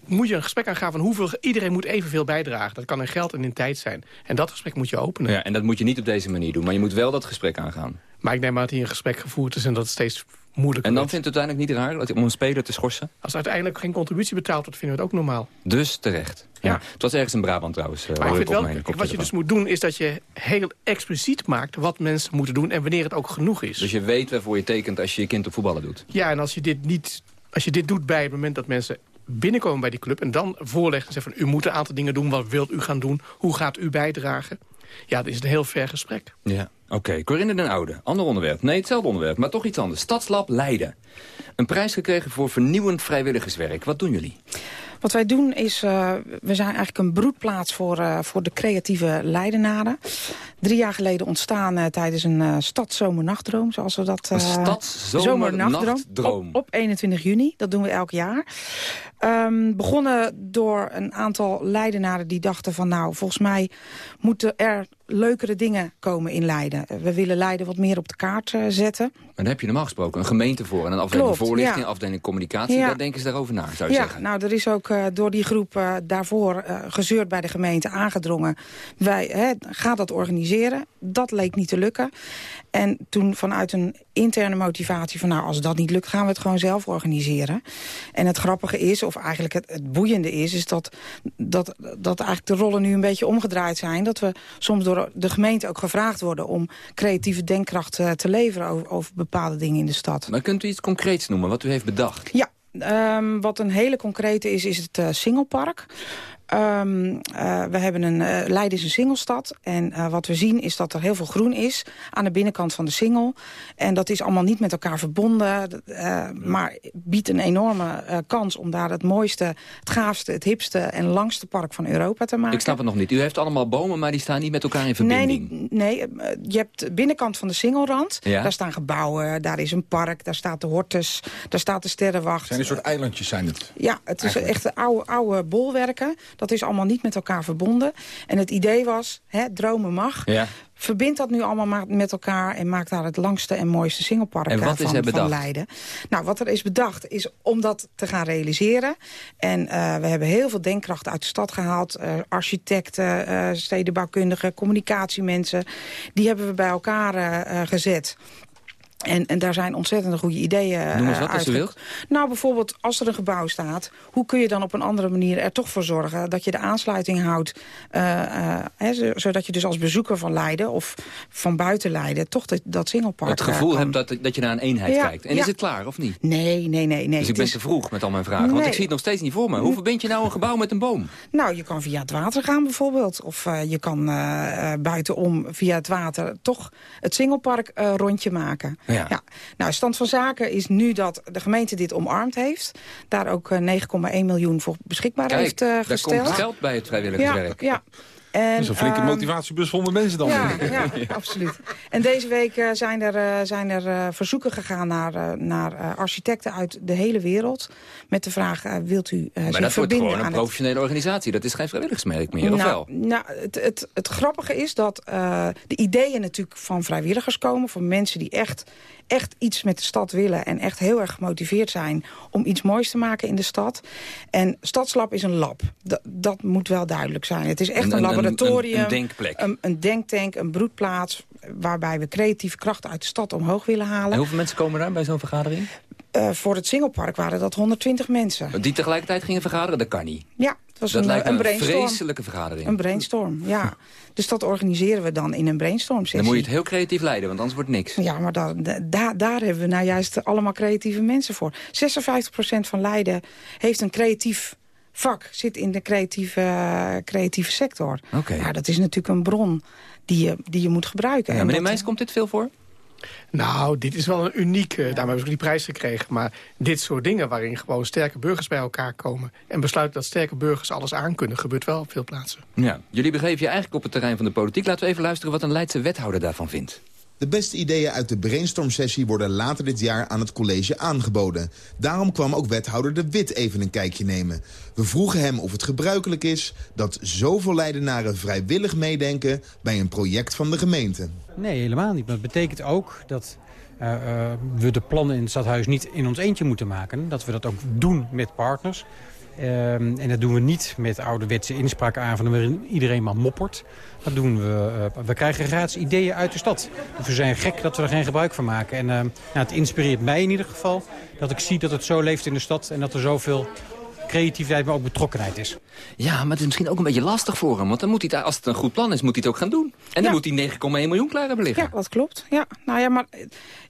moet je een gesprek aangaan van hoeveel... Iedereen moet evenveel bijdragen. Dat kan in geld en in tijd zijn. En dat gesprek moet je openen.
Ja, en dat moet je niet op deze manier doen. Maar je moet wel dat gesprek aangaan.
Maar ik neem aan dat hier een gesprek gevoerd is en dat het steeds moeilijker
En dan vindt het uiteindelijk niet raar dat- om een speler te schorsen?
Als uiteindelijk geen contributie betaald wordt, vinden we het ook normaal.
Dus terecht. Ja. Het was ergens in Brabant trouwens. eh,
Maar ik vind wel, wat je dus moet doen, is dat je heel expliciet maakt wat mensen moeten doen en wanneer het ook genoeg is.
Dus je weet waarvoor je tekent als je je kind op voetballen doet.
Ja, en als je dit niet, als je dit doet bij het moment dat mensen binnenkomen bij die club en dan voorleggen en zeggen van u moet een aantal dingen doen, wat wilt u gaan doen, hoe gaat u bijdragen? Ja, dat is een heel ver gesprek.
Ja, oké. Corinne den Oude. Ander onderwerp. Nee, hetzelfde onderwerp, maar toch iets anders. Stadslab Leiden. Een prijs gekregen voor vernieuwend vrijwilligerswerk. Wat doen jullie?
Wat wij doen is, eh, we zijn eigenlijk een broedplaats voor, eh, voor de creatieve Leidenaren. Drie jaar geleden ontstaan eh, tijdens een stadszomernachtdroom, zoals we dat...
Een stadszomernachtdroom?
Op, op 21 juni, dat doen we elk jaar. Ehm, begonnen door een aantal Leidenaren die dachten van... nou, volgens mij moeten er leukere dingen komen in Leiden. We willen Leiden wat meer op de kaart uh, zetten.
Maar daar heb je normaal gesproken een gemeente voor. En een afdeling
Klopt,
voorlichting,
ja.
een afdeling communicatie.
Ja.
Daar denken ze daarover na, zou je
ja,
zeggen.
nou, er is ook uh, door die groep uh, daarvoor gezeurd bij de gemeente aangedrongen. Wij, hè, ga dat organiseren. Dat leek niet te lukken. En toen vanuit een interne motivatie van... nou, als dat niet lukt, gaan we het gewoon zelf organiseren. En het grappige is, of eigenlijk het, het boeiende is... is dat, dat, dat eigenlijk de rollen nu een beetje omgedraaid zijn. Dat we soms door de gemeente ook gevraagd worden... om creatieve denkkracht te leveren over, over bepaalde dingen in de stad.
Maar kunt u iets concreets noemen, wat u heeft bedacht?
Ja, Um, wat een hele concrete is, is het uh, Singelpark. Um, uh, we hebben een, uh, Leiden is een singelstad. En uh, wat we zien is dat er heel veel groen is aan de binnenkant van de singel. En dat is allemaal niet met elkaar verbonden. Uh, maar biedt een enorme uh, kans om daar het mooiste, het gaafste, het hipste en langste park van Europa te maken.
Ik snap het nog niet. U heeft allemaal bomen, maar die staan niet met elkaar in verbinding.
Nee, niet, nee je hebt de binnenkant van de singelrand.
Ja.
Daar staan gebouwen, daar is een park, daar staat de Hortus, daar staat de Sterrenwacht.
Zijn een soort eilandjes zijn het?
Ja, het is echt oude, oude bolwerken. Dat is allemaal niet met elkaar verbonden. En het idee was, hè, dromen mag.
Ja.
Verbind dat nu allemaal met elkaar en maak daar het langste en mooiste singelpark
en wat
van,
is er bedacht?
van Leiden. Nou, wat er is bedacht is om dat te gaan realiseren. En uh, we hebben heel veel denkkracht uit de stad gehaald. Uh, architecten, uh, stedenbouwkundigen, communicatiemensen. Die hebben we bij elkaar gezet. En, en daar zijn ontzettend goede ideeën
Noem eens wat, als u wilt.
Nou, bijvoorbeeld als er een gebouw staat... hoe kun je dan op een andere manier er toch voor zorgen... dat je de aansluiting houdt... Uh, uh, hè, zodat je dus als bezoeker van Leiden of van buiten Leiden... toch de, dat singelpark
Het gevoel
uh,
hebt dat, dat je naar een eenheid
ja,
kijkt. En
ja.
is het klaar, of niet?
Nee, nee, nee. nee
dus ik ben
is...
te vroeg met al mijn vragen. Want ik zie het nog steeds niet voor me. Hoe verbind je nou een gebouw met een boom?
Nou, je kan via het water gaan bijvoorbeeld. Of je kan buitenom via het water toch het singelpark rondje maken.
Ja.
Ja. Nou, stand van zaken is nu dat de gemeente dit omarmd heeft. Daar ook 9,1 miljoen voor beschikbaar
Kijk,
heeft uh, gesteld.
Daar komt geld bij het vrijwilligerswerk.
Ja, ja. En,
dat is een flinke
um,
motivatiebus vol met mensen dan.
Ja, (laughs) ja, absoluut. En deze week uh, zijn er, uh, zijn er uh, verzoeken gegaan naar, naar architecten uit de hele wereld. Met de vraag, wilt u
maar
zich
dat
verbinden
wordt gewoon een professionele organisatie. Dat is geen vrijwilligersmerk meer,
nou,
of wel?
Nou, het, het, het grappige is dat de ideeën natuurlijk van vrijwilligers komen. Van mensen die echt echt iets met de stad willen... en echt heel erg gemotiveerd zijn om iets moois te maken in de stad. En Stadslab is een lab. D dat moet wel duidelijk zijn. Het is echt een, een laboratorium.
Een, een denkplek.
Een, een, denktank, een broedplaats... waarbij we creatieve krachten uit de stad omhoog willen halen.
En hoeveel mensen komen daar bij zo'n vergadering?
Uh, voor het Singelpark waren dat 120 mensen.
Die tegelijkertijd gingen vergaderen? Dat kan niet.
Ja, het was
dat
een,
lijkt
een,
vreselijke vergadering.
Een brainstorm, ja. dus dat organiseren we dan in een brainstorm sessie.
Dan moet je het heel creatief leiden, want anders wordt niks.
Ja, maar daar, daar, daar hebben we nou juist allemaal creatieve mensen voor. 56% van Leiden heeft een creatief vak, zit in de creatieve, creatieve sector.
Okay.
Nou, dat is natuurlijk een bron die je, die je moet gebruiken.
Ja,
en
meneer
dat,
Meijs, komt dit veel voor?
Nou, dit is wel een uniek, uh, daarom hebben ze die prijs gekregen. Maar dit soort dingen waarin gewoon sterke burgers bij elkaar komen... en besluiten dat sterke burgers alles aankunnen... gebeurt wel op veel plaatsen.
Ja, jullie begeven je eigenlijk op het terrein van de politiek. Laten we even luisteren wat een Leidse wethouder daarvan vindt.
De beste ideeën uit de brainstorm-sessie worden later dit jaar aan het college aangeboden. Daarom kwam ook wethouder De Wit even een kijkje nemen. We vroegen hem of het gebruikelijk is dat zoveel Leidenaren vrijwillig meedenken bij een project van de gemeente.
Nee, helemaal niet. Maar het betekent ook dat uh, uh, we de plannen in het stadhuis niet in ons eentje moeten maken. Dat we dat ook doen met partners. Uh, en dat doen we niet met ouderwetse inspraakavonden waarin iedereen maar moppert. Dat doen we. Uh, we krijgen gratis ideeën uit de stad. Dus we zijn gek dat we er geen gebruik van maken. En uh, nou, het inspireert mij in ieder geval dat ik zie dat het zo leeft in de stad... en dat er zoveel creativiteit, maar ook betrokkenheid is.
Ja, maar het is misschien ook een beetje lastig voor hem. Want dan moet hij, als het een goed plan is, moet hij het ook gaan doen. En dan
Ja.
moet hij 9,1 miljoen klaar hebben liggen.
Ja, dat klopt. Ja, nou ja, maar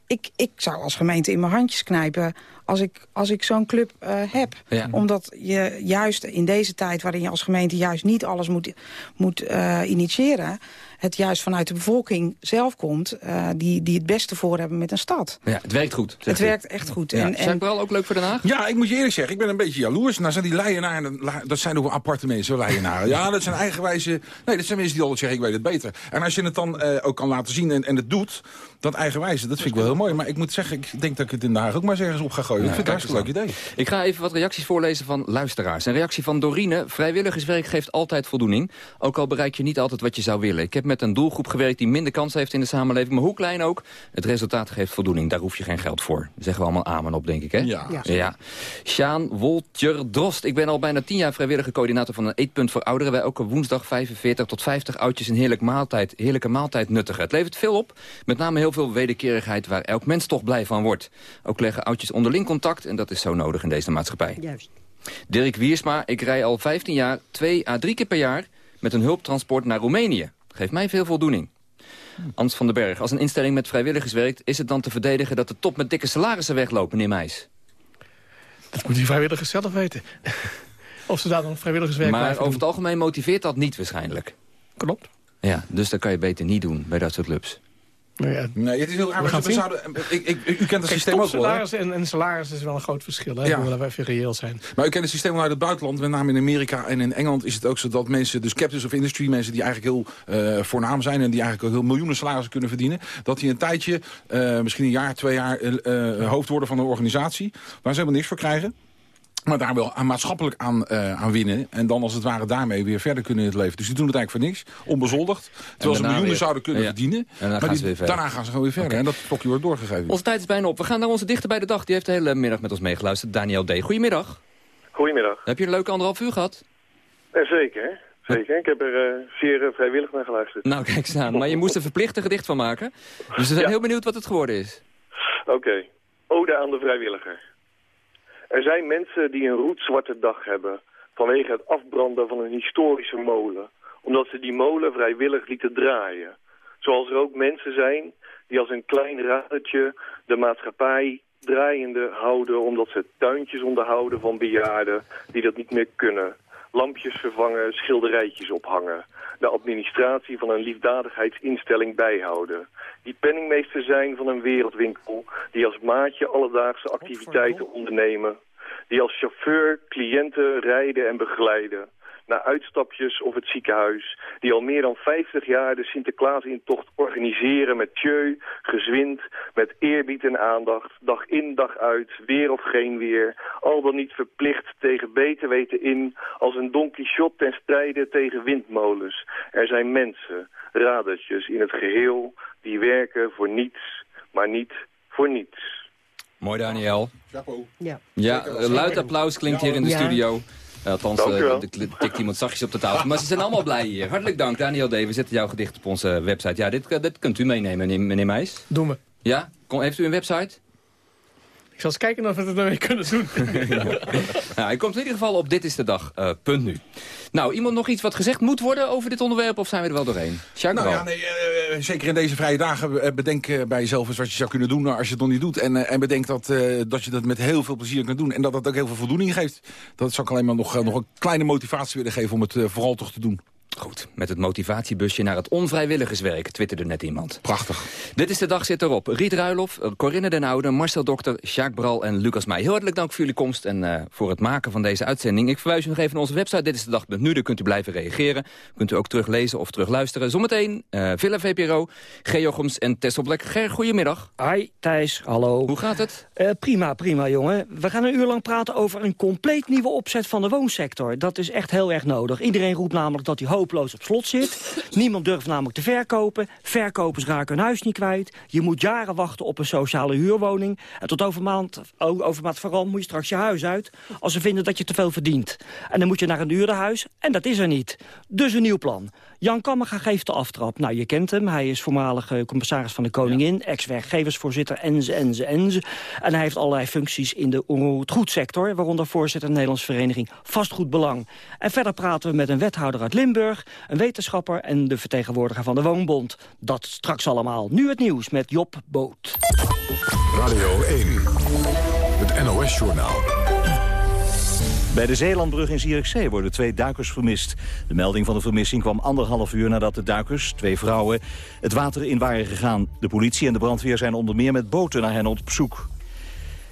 ik, ik zou als gemeente in mijn handjes knijpen als ik, als ik zo'n club eh, heb.
Ja.
Omdat je juist in deze tijd waarin je als gemeente juist niet alles moet, moet eh, initiëren... het juist vanuit de bevolking zelf komt eh, die, die het beste voor hebben met een stad.
Ja, het werkt goed.
Het werkt echt goed.
Ja.
En, en,
Bral, ook leuk voor Den Haag?
Ja, ik moet je eerlijk zeggen, ik ben een beetje jaloers. Nou zijn die Leienaren, dat zijn ook aparte mensen, Leienaren. Ja, dat zijn eigenwijze... Nee, dat zijn mensen die altijd zeggen, ik weet het beter. En als je het dan eh, ook kan laten zien en, en het doet, dat eigenwijze, dat vind ik wel heel mooi. Maar ik moet zeggen, ik denk dat ik het in Den Haag ook maar eens ergens op ga gooien.
Ja,
ik vind het een hartstikke leuk idee.
Ik ga even wat reacties voorlezen van luisteraars. Een reactie van Dorine. Vrijwilligerswerk geeft altijd voldoening. Ook al bereik je niet altijd wat je zou willen. Ik heb met een doelgroep gewerkt die minder kans heeft in de samenleving. Maar hoe klein ook, het resultaat geeft voldoening. Daar hoef je geen geld voor. Daar zeggen we allemaal amen op, denk ik, hè?
Ja.
ja. ja. Sjaan Woltjer Drost. Ik ben al bijna tien jaar vrijwillige coördinator van een eetpunt voor ouderen. Wij elke woensdag 45 tot 50 oudjes een heerlijk maaltijd, heerlijke maaltijd nuttigen. Het levert veel op. Met name heel veel wederkerigheid waar elk mens toch blij van wordt. Ook leggen oudjes onderling contact en dat is zo nodig in deze maatschappij.
Juist.
Dirk Wiersma, ik rij al 15 jaar twee à drie keer per jaar met een hulptransport naar Roemenië. Geeft mij veel voldoening. Ans van den Berg, als een instelling met vrijwilligers werkt... is het dan te verdedigen dat de top met dikke salarissen wegloopt, meneer Meijs?
Dat moeten die vrijwilligers zelf weten. (laughs) of ze daar dan vrijwilligerswerk
Maar
blijven
over het algemeen motiveert dat niet waarschijnlijk.
Klopt.
Ja, dus dat kan je beter niet doen bij dat soort clubs.
Nou ja,
Nee, het is heel raar.
We
zouden, ik, ik, u kent het
Kijk,
systeem ook wel,
en, en salaris is wel een groot verschil. Hè?
Ja.
Laten we even reëel zijn.
Maar u kent het systeem wel uit het buitenland. Met name in Amerika en in Engeland is het ook zo dat mensen, dus captains of industry, mensen die eigenlijk heel eh, voornaam zijn en die eigenlijk ook heel miljoenen salarissen kunnen verdienen, dat die een tijdje, eh, misschien een jaar, twee jaar, eh, hoofd worden van een organisatie, waar ze helemaal niks voor krijgen. Maar daar wel aan maatschappelijk aan, eh, aan winnen. En dan als het ware daarmee weer verder kunnen in het leven. Dus die doen het eigenlijk voor niks. Onbezoldigd. Terwijl ze miljoenen
weer-
zouden kunnen
ja.
verdienen.
En dan
maar
gaan
die-
ze weer verder.
daarna gaan ze gewoon weer verder. En dat klokje wordt doorgegeven.
Onze tijd is bijna op. We gaan naar onze dichter bij de dag. Die heeft de hele middag met ons meegeluisterd. Daniel D. Goedemiddag.
Goedemiddag.
Heb je een leuke anderhalf uur gehad?
Eh, zeker, zeker. Ik heb er eh, zeer eh, vrijwillig naar geluisterd.
Nou, kijk eens aan. Maar je moest er verplicht een gedicht van maken. Dus we zijn
Ja.
heel benieuwd wat het geworden is.
Oké. Ode aan de vrijwilliger. Er zijn mensen die een roetzwarte dag hebben vanwege het afbranden van een historische molen. Omdat ze die molen vrijwillig lieten draaien. Zoals er ook mensen zijn die als een klein radertje de maatschappij draaiende houden... omdat ze tuintjes onderhouden van bejaarden die dat niet meer kunnen. Lampjes vervangen, schilderijtjes ophangen. De administratie van een liefdadigheidsinstelling bijhouden. Die penningmeester zijn van een wereldwinkel. Die als maatje alledaagse activiteiten ondernemen. Die als chauffeur cliënten rijden en begeleiden. Naar uitstapjes of het ziekenhuis. Die al meer dan 50 jaar de Sinterklaasintocht organiseren met tjeu, gezwind, met eerbied en aandacht. Dag in, dag uit, weer of geen weer. Al dan niet verplicht tegen beter weten in. Als een Don Quixote ten strijde tegen windmolens. Er zijn mensen, radertjes in het geheel, die werken voor niets, maar niet voor niets.
Mooi, Daniel.
Ja.
Ja, een luid applaus klinkt hier in de
Ja.
studio. Eh, Althans, eh, er tikt iemand zachtjes op de tafel. Maar ze zijn allemaal blij hier. Hartelijk dank, Daniel D. We zetten jouw gedicht op onze website. Ja, dit, dit kunt u meenemen, meneer, meneer Meijs.
Doen we.
Ja? Kom, heeft u een website?
Ik zal eens kijken of we het ermee kunnen doen. (laughs)
Nou, hij komt in ieder geval op Dit is de Dag. eh, punt nu. Nou, iemand nog iets wat gezegd moet worden over dit onderwerp? Of zijn we er wel doorheen? Jacques
Nou ja, nee, eh, zeker in deze vrije dagen. eh, Bedenk eh, bij jezelf eens wat je zou kunnen doen als je het nog niet doet. En, eh, en bedenk dat, eh, dat je dat met heel veel plezier kunt doen. En dat dat ook heel veel voldoening geeft. Dat zou ik alleen maar nog, eh, nog een kleine motivatie willen geven om het eh, vooral toch te doen.
Goed, met het motivatiebusje naar het onvrijwilligerswerk, twitterde net iemand.
Prachtig.
Dit is de dag zit erop. Riet Ruilof, Corinne den Oude, Marcel Dokter, Jacques Bral en Lucas Meij. Heel hartelijk dank voor jullie komst en uh, voor het maken van deze uitzending. Ik verwijs u nog even naar onze website, dit is de dag.nu. Daar kunt u blijven reageren. Kunt u ook teruglezen of terugluisteren. Zometeen uh, Villa VPRO, Geochums en Tesselblek. Ger, goedemiddag.
Hi Thijs, hallo.
Hoe gaat het?
Uh, prima, prima jongen. We gaan een uur lang praten over een compleet nieuwe opzet van de woonsector. Dat is echt heel erg nodig. Iedereen roept namelijk dat hij hopeloos op slot zit. Niemand durft namelijk te verkopen. Verkopers raken hun huis niet kwijt. Je moet jaren wachten op een sociale huurwoning. En tot over maand, vooral moet je straks je huis uit... als ze vinden dat je te veel verdient. En dan moet je naar een huurderhuis en dat is er niet. Dus een nieuw plan. Jan Kammerga geeft de aftrap. Nou, je kent hem. Hij is voormalig commissaris van de Koningin, ex-werkgeversvoorzitter, enze, enze, enze. En hij heeft allerlei functies in de goedsector, waaronder voorzitter Nederlandse Vereniging Vastgoedbelang. En verder praten we met een wethouder uit Limburg, een wetenschapper en de vertegenwoordiger van de Woonbond. Dat straks allemaal. Nu het nieuws met Job Boot.
Radio 1, het NOS-journaal.
Bij de Zeelandbrug in Zierikzee worden twee duikers vermist. De melding van de vermissing kwam anderhalf uur nadat de duikers, twee vrouwen, het water in waren gegaan. De politie en de brandweer zijn onder meer met boten naar hen op zoek.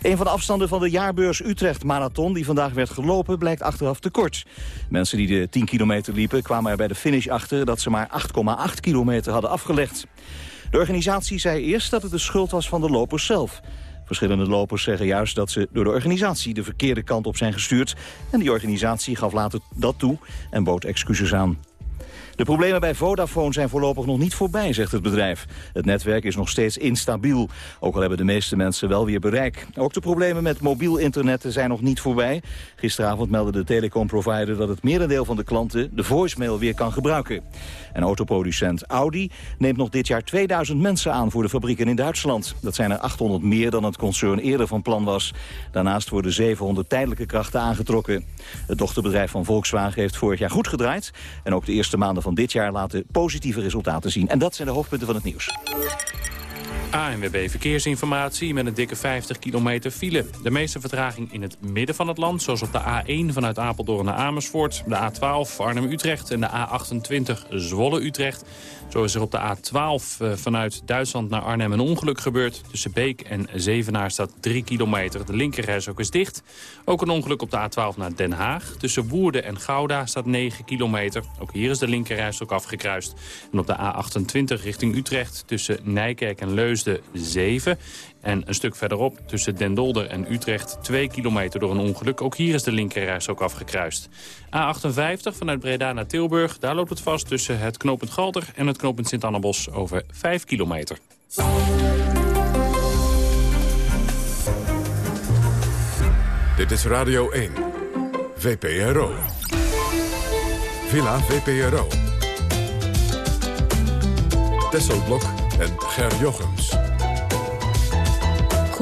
Een van de afstanden van de jaarbeurs Utrecht Marathon die vandaag werd gelopen blijkt achteraf te kort. Mensen die de 10 kilometer liepen kwamen er bij de finish achter dat ze maar 8,8 kilometer hadden afgelegd. De organisatie zei eerst dat het de schuld was van de lopers zelf. Verschillende lopers zeggen juist dat ze door de organisatie de verkeerde kant op zijn gestuurd. En die organisatie gaf later dat toe en bood excuses aan. De problemen bij Vodafone zijn voorlopig nog niet voorbij, zegt het bedrijf. Het netwerk is nog steeds instabiel, ook al hebben de meeste mensen wel weer bereik. Ook de problemen met mobiel internet zijn nog niet voorbij. Gisteravond meldde de telecomprovider dat het merendeel van de klanten de voicemail weer kan gebruiken. En autoproducent Audi neemt nog dit jaar 2000 mensen aan voor de fabrieken in Duitsland. Dat zijn er 800 meer dan het concern eerder van plan was. Daarnaast worden 700 tijdelijke krachten aangetrokken. Het dochterbedrijf van Volkswagen heeft vorig jaar goed gedraaid. En ook de eerste maanden van dit jaar laten positieve resultaten zien. En dat zijn de hoofdpunten van het nieuws.
ANWB Verkeersinformatie met een dikke 50 kilometer file. De meeste vertraging in het midden van het land, zoals op de A1 vanuit Apeldoorn naar Amersfoort... de A12 Arnhem-Utrecht en de A28 Zwolle-Utrecht. Zo is er op de A12 eh, vanuit Duitsland naar Arnhem een ongeluk gebeurd. Tussen Beek en Zevenaar staat 3 kilometer. De linkerreis ook is dicht. Ook een ongeluk op de A12 naar Den Haag. Tussen Woerden en Gouda staat 9 kilometer. Ook hier is de linkerreis ook afgekruist. En op de A28 richting Utrecht tussen Nijkerk en Leusden 7. En een stuk verderop tussen Den Dolder en Utrecht 2 kilometer door een ongeluk. Ook hier is de linkerreis ook afgekruist. A58 vanuit Breda naar Tilburg. Daar loopt het vast tussen het knooppunt Galder en het knooppunt Sint-Annabos over 5 kilometer.
Dit is Radio 1. VPRO. Villa VPRO. Tesselblok en Ger Jochems.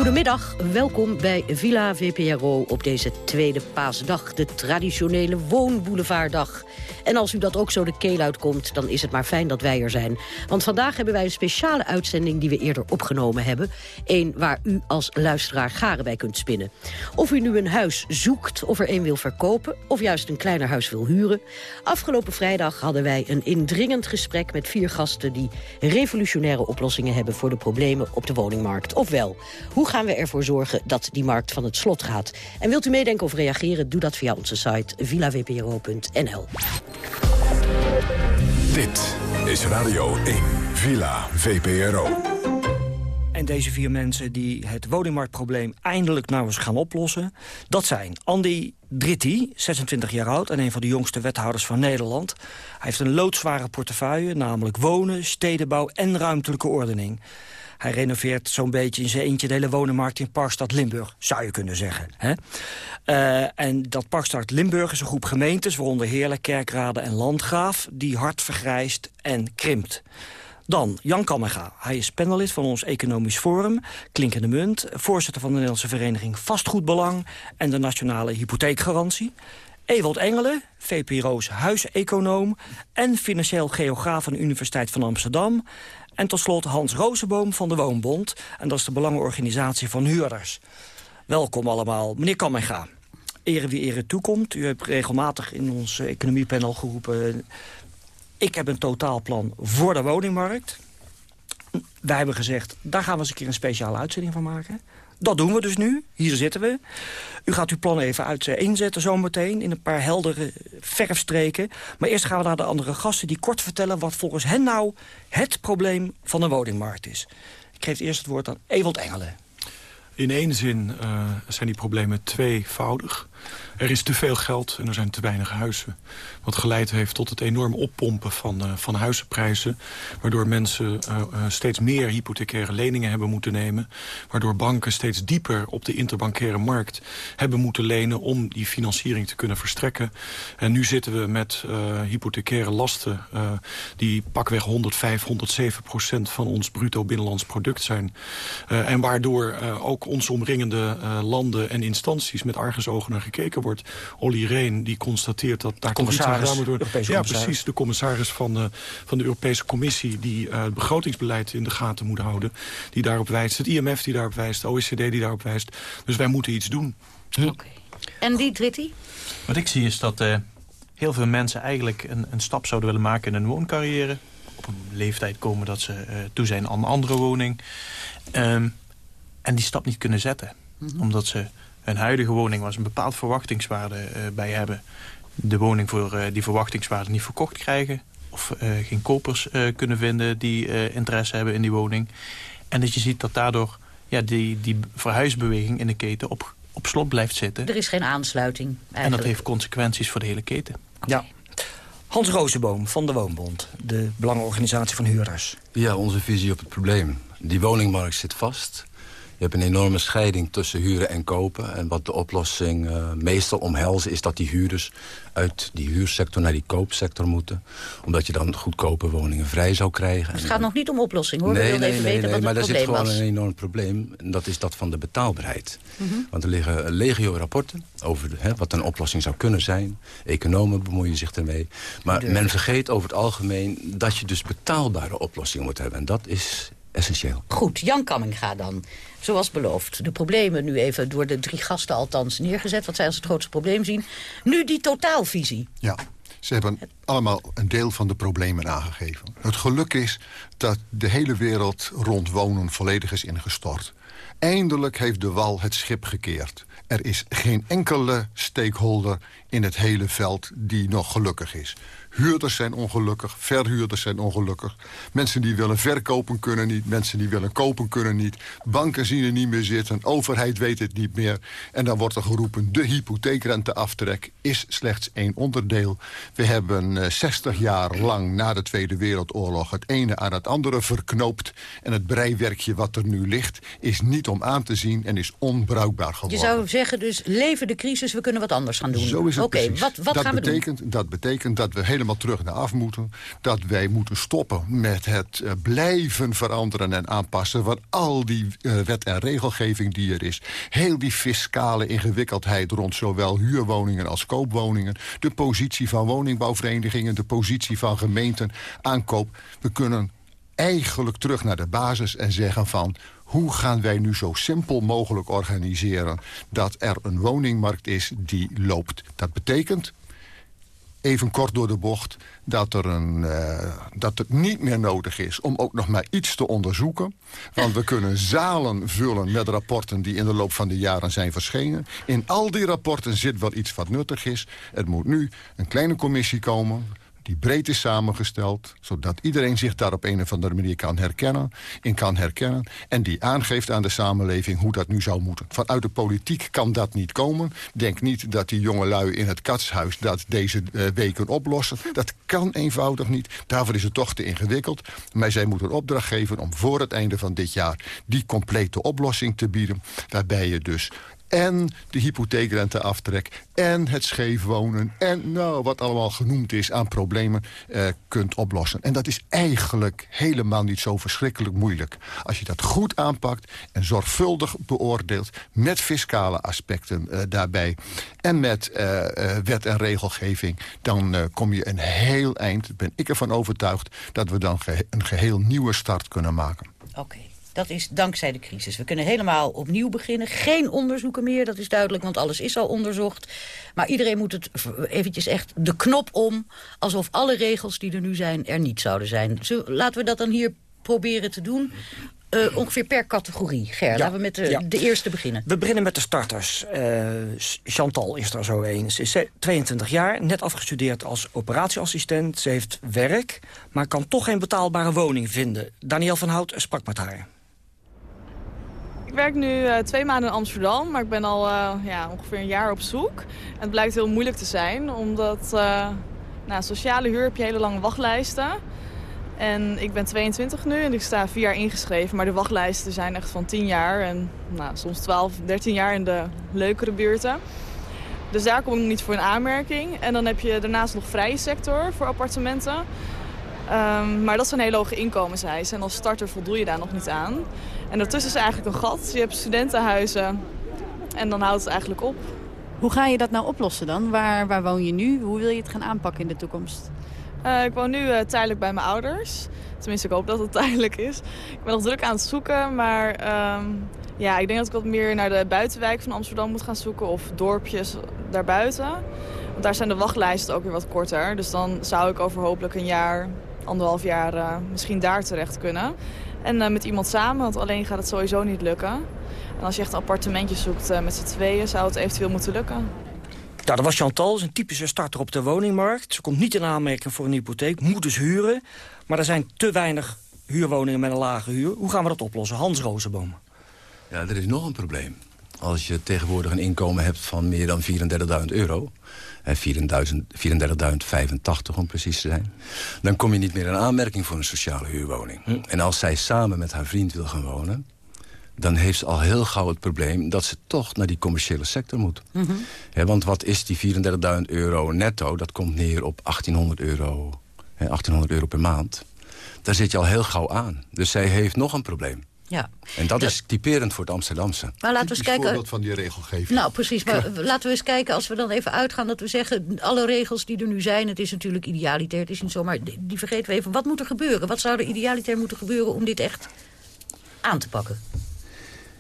Goedemiddag, welkom bij Villa VPRO op deze tweede paasdag, de traditionele woonboulevarddag. En als u dat ook zo de keel uitkomt, dan is het maar fijn dat wij er zijn. Want vandaag hebben wij een speciale uitzending die we eerder opgenomen hebben. Eén waar u als luisteraar garen bij kunt spinnen. Of u nu een huis zoekt of er een wil verkopen... of juist een kleiner huis wil huren. Afgelopen vrijdag hadden wij een indringend gesprek met vier gasten... die revolutionaire oplossingen hebben voor de problemen op de woningmarkt. Ofwel, hoe gaan we ervoor zorgen dat die markt van het slot gaat? En wilt u meedenken of reageren? Doe dat via onze site villavpro.nl.
Dit is Radio 1, Villa VPRO.
En deze vier mensen die het woningmarktprobleem eindelijk nou eens gaan oplossen... dat zijn Andy Dritti, 26 jaar oud en een van de jongste wethouders van Nederland. Hij heeft een loodzware portefeuille, namelijk wonen, stedenbouw en ruimtelijke ordening. Hij renoveert zo'n beetje in zijn eentje de hele wonenmarkt in Parkstad Limburg, zou je kunnen zeggen. Hè? Uh, en dat Parkstad Limburg is een groep gemeentes, waaronder Heerlijk, Kerkrade en Landgraaf, die hard vergrijst en krimpt. Dan Jan Kammerga. Hij is panelist van ons Economisch Forum, Klinkende Munt... voorzitter van de Nederlandse Vereniging Vastgoedbelang... en de Nationale Hypotheekgarantie. Ewald Engelen, VPRO's huiseconoom... en financieel geograaf aan de Universiteit van Amsterdam... En tot slot Hans Rozenboom van de Woonbond. En dat is de belangenorganisatie van huurders. Welkom allemaal. Meneer Kammenga, ere wie ere toekomt. U hebt regelmatig in ons economiepanel geroepen... ik heb een totaalplan voor de woningmarkt. Wij hebben gezegd, daar gaan we eens een keer een speciale uitzending van maken. Dat doen we dus nu. Hier zitten we. U gaat uw plan even uiteenzetten zometeen in een paar heldere verfstreken. Maar eerst gaan we naar de andere gasten die kort vertellen... wat volgens hen nou het probleem van de woningmarkt is. Ik geef eerst het woord aan Ewald Engelen.
In één zin uh, zijn die problemen tweevoudig. Er is te veel geld en er zijn te weinig huizen. Wat geleid heeft tot het enorm oppompen van, uh, van huizenprijzen. Waardoor mensen uh, steeds meer hypothecaire leningen hebben moeten nemen. Waardoor banken steeds dieper op de interbankaire markt hebben moeten lenen... om die financiering te kunnen verstrekken. En nu zitten we met hypothecaire lasten... die pakweg 105, 107 procent van ons bruto binnenlands product zijn. en waardoor ook onze omringende landen en instanties... met argusogen gekeken wordt. Olly Reen die constateert dat daar toch iets aan gedaan moet worden. Ja, precies. De commissaris van de, van de Europese Commissie... die uh, het begrotingsbeleid in de gaten moet houden. Die daarop wijst. Het IMF die daarop wijst. De OECD die daarop wijst. Dus wij moeten iets doen.
Oké. Okay. En die Dritti?
Wat ik zie is dat uh, heel veel mensen eigenlijk een, een stap zouden willen maken in hun wooncarrière. Op een leeftijd komen dat ze uh, toe zijn aan een andere woning. Um, en die stap niet kunnen zetten. Mm -hmm. Omdat ze hun huidige woning was een bepaald verwachtingswaarde uh, bij hebben. De woning voor uh, die verwachtingswaarde niet verkocht krijgen. Of uh, geen kopers kunnen vinden die interesse hebben in die woning. En dat je ziet dat daardoor ja, die, die verhuisbeweging in de keten op, op slot blijft zitten.
Er is geen aansluiting eigenlijk.
En dat heeft consequenties voor de hele keten.
Ja. Hans Rozenboom van de Woonbond, de belangenorganisatie van huurders.
Ja, onze visie op het probleem. Die woningmarkt zit vast. Je hebt een enorme scheiding tussen huren en kopen. En wat de oplossing uh, meestal omhelzen is dat die huurders uit die huursector naar die koopsector moeten. Omdat je dan goedkope woningen vrij zou krijgen.
Het gaat nog niet om oplossing hoor.
Nee,
We
nee,
even
nee,
weten
nee
wat
maar daar zit gewoon
was.
een enorm probleem. En dat is dat van de betaalbaarheid.
Mhm.
Want er liggen legio rapporten over de, hè, wat een oplossing zou kunnen zijn. Economen bemoeien zich ermee. Maar men vergeet over het algemeen dat je dus betaalbare oplossingen moet hebben. En dat is essentieel.
Goed, Jan Kamminga dan. Zoals beloofd. De problemen nu even door de drie gasten althans neergezet. Wat zij als het grootste probleem zien. Nu die totaalvisie.
Ja, ze hebben allemaal een deel van de problemen aangegeven. Het geluk is dat de hele wereld rond wonen volledig is ingestort. Eindelijk heeft de wal het schip gekeerd. Er is geen enkele stakeholder in het hele veld die nog gelukkig is. Huurders zijn ongelukkig, verhuurders zijn ongelukkig. Mensen die willen verkopen kunnen niet, mensen die willen kopen kunnen niet. Banken zien er niet meer zitten, overheid weet het niet meer. En dan wordt er geroepen, de hypotheekrenteaftrek is slechts één onderdeel. We hebben eh, 60 jaar lang na de Tweede Wereldoorlog het ene aan het andere verknoopt. En het breiwerkje wat er nu ligt is niet om aan te zien en is onbruikbaar
Je
geworden.
zou zeggen dus, leven de crisis, we kunnen wat anders gaan doen.
Zo is het
Oké,
precies.
wat, wat
dat
gaan we doen?
betekent, Dat betekent dat we helemaal terug naar af moeten. Dat wij moeten stoppen met het eh, blijven veranderen en aanpassen... van al die eh, wet- en regelgeving die er is. Heel die fiscale ingewikkeldheid rond zowel huurwoningen als koopwoningen. De positie van woningbouwverenigingen, de positie van gemeenten, aankoop. We kunnen eigenlijk terug naar de basis en zeggen van... hoe gaan wij nu zo simpel mogelijk organiseren... dat er een woningmarkt is die loopt. Dat betekent, even kort door de bocht... dat, er een, eh, dat het niet meer nodig is om ook nog maar iets te onderzoeken. Want we kunnen zalen vullen met rapporten die in de loop van de jaren zijn verschenen. In al die rapporten zit wel iets wat nuttig is. Er moet nu een kleine commissie komen die breed is samengesteld... zodat iedereen zich daar op een of andere manier kan herkennen, in kan herkennen... en die aangeeft aan de samenleving hoe dat nu zou moeten. Vanuit de politiek kan dat niet komen. Denk niet dat die jongelui in het katshuis dat deze eh, weken oplossen. Dat kan eenvoudig niet. Daarvoor is het toch te ingewikkeld. Maar zij moeten opdracht geven om voor het einde van dit jaar... die complete oplossing te bieden, waarbij je dus en de hypotheekrenteaftrek en het scheef wonen... en nou, wat allemaal genoemd is aan problemen eh, kunt oplossen. En dat is eigenlijk helemaal niet zo verschrikkelijk moeilijk. Als je dat goed aanpakt en zorgvuldig beoordeelt... met fiscale aspecten eh, daarbij en met eh, eh, wet en regelgeving... dan eh, kom je een heel eind, ben ik ervan overtuigd... dat we dan een geheel nieuwe start kunnen maken.
Oké. Dat is dankzij de crisis. We kunnen helemaal opnieuw beginnen. Geen onderzoeken meer, dat is duidelijk, want alles is al onderzocht. Maar iedereen moet het eventjes echt de knop om... alsof alle regels die er nu zijn er niet zouden zijn. laten we dat dan hier proberen te doen. Uh, ongeveer per categorie. Ger, laten we met de, de, eerste beginnen.
We beginnen met de starters. Uh, Chantal is er zo een. Ze is 22 jaar, net afgestudeerd als operatieassistent. Ze heeft werk, maar kan toch geen betaalbare woning vinden. Daniel van Hout sprak met haar.
Ik werk nu uh, twee maanden in Amsterdam, maar ik ben al ja, ongeveer een jaar op zoek. Het blijkt heel moeilijk te zijn, omdat nou, sociale huur heb je hele lange wachtlijsten... En ik ben 22 nu en ik sta vier jaar ingeschreven. Maar de wachtlijsten zijn echt van 10 jaar en nou, soms 12, 13 jaar in de leukere buurten. Dus daar kom ik niet voor in aanmerking. En dan heb je daarnaast nog vrije sector voor appartementen. Um, maar dat zijn hele hoge inkomenseisen. En als starter voldoe je daar nog niet aan. En daartussen is eigenlijk een gat. Je hebt studentenhuizen en dan houdt het eigenlijk op.
Hoe ga je dat nou oplossen dan? Waar, waar woon je nu? Hoe wil je het gaan aanpakken in de toekomst?
Uh, ik woon nu uh, tijdelijk bij mijn ouders. Tenminste, ik hoop dat het (laughs) tijdelijk is. Ik ben nog druk aan het zoeken, maar um, ja, ik denk dat ik wat meer naar de buitenwijk van Amsterdam moet gaan zoeken. Of dorpjes daarbuiten. Want daar zijn de wachtlijsten ook weer wat korter. Dus dan zou ik over hopelijk een jaar, anderhalf jaar uh, misschien daar terecht kunnen. En met iemand samen, want alleen gaat het sowieso niet lukken. En als je echt appartementjes zoekt met z'n tweeën, zou het eventueel moeten lukken.
Nou, dat was Chantal, is een typische starter op de woningmarkt. Ze komt niet in aanmerking voor een hypotheek, moet dus huren. Maar er zijn te weinig huurwoningen met een lage huur. Hoe gaan we dat oplossen? Hans Rozenboom.
Ja, er is nog een probleem. Als je tegenwoordig een inkomen hebt van meer dan 34.000 euro... 34.085 om precies te zijn... dan kom je niet meer in aanmerking voor een sociale huurwoning. Hm. En als zij samen met haar vriend wil gaan wonen dan heeft ze al heel gauw het probleem... dat ze toch naar die commerciële sector moet. Mm want wat is die 34.000 euro netto? Dat komt neer op 1800 euro, 1800 euro per maand. Daar zit je al heel gauw aan. Dus zij heeft nog een probleem.
Ja.
En dat is typerend voor het Amsterdamse.
Maar laten we eens kijken.
voorbeeld van die regelgeving.
Nou, precies. Maar laten we eens kijken, als we dan even uitgaan... dat we zeggen, alle regels die er nu zijn... het is natuurlijk idealitair, het is niet zomaar... die vergeten we even. Wat moet er gebeuren? Wat zou er idealitair moeten gebeuren om dit echt aan te pakken?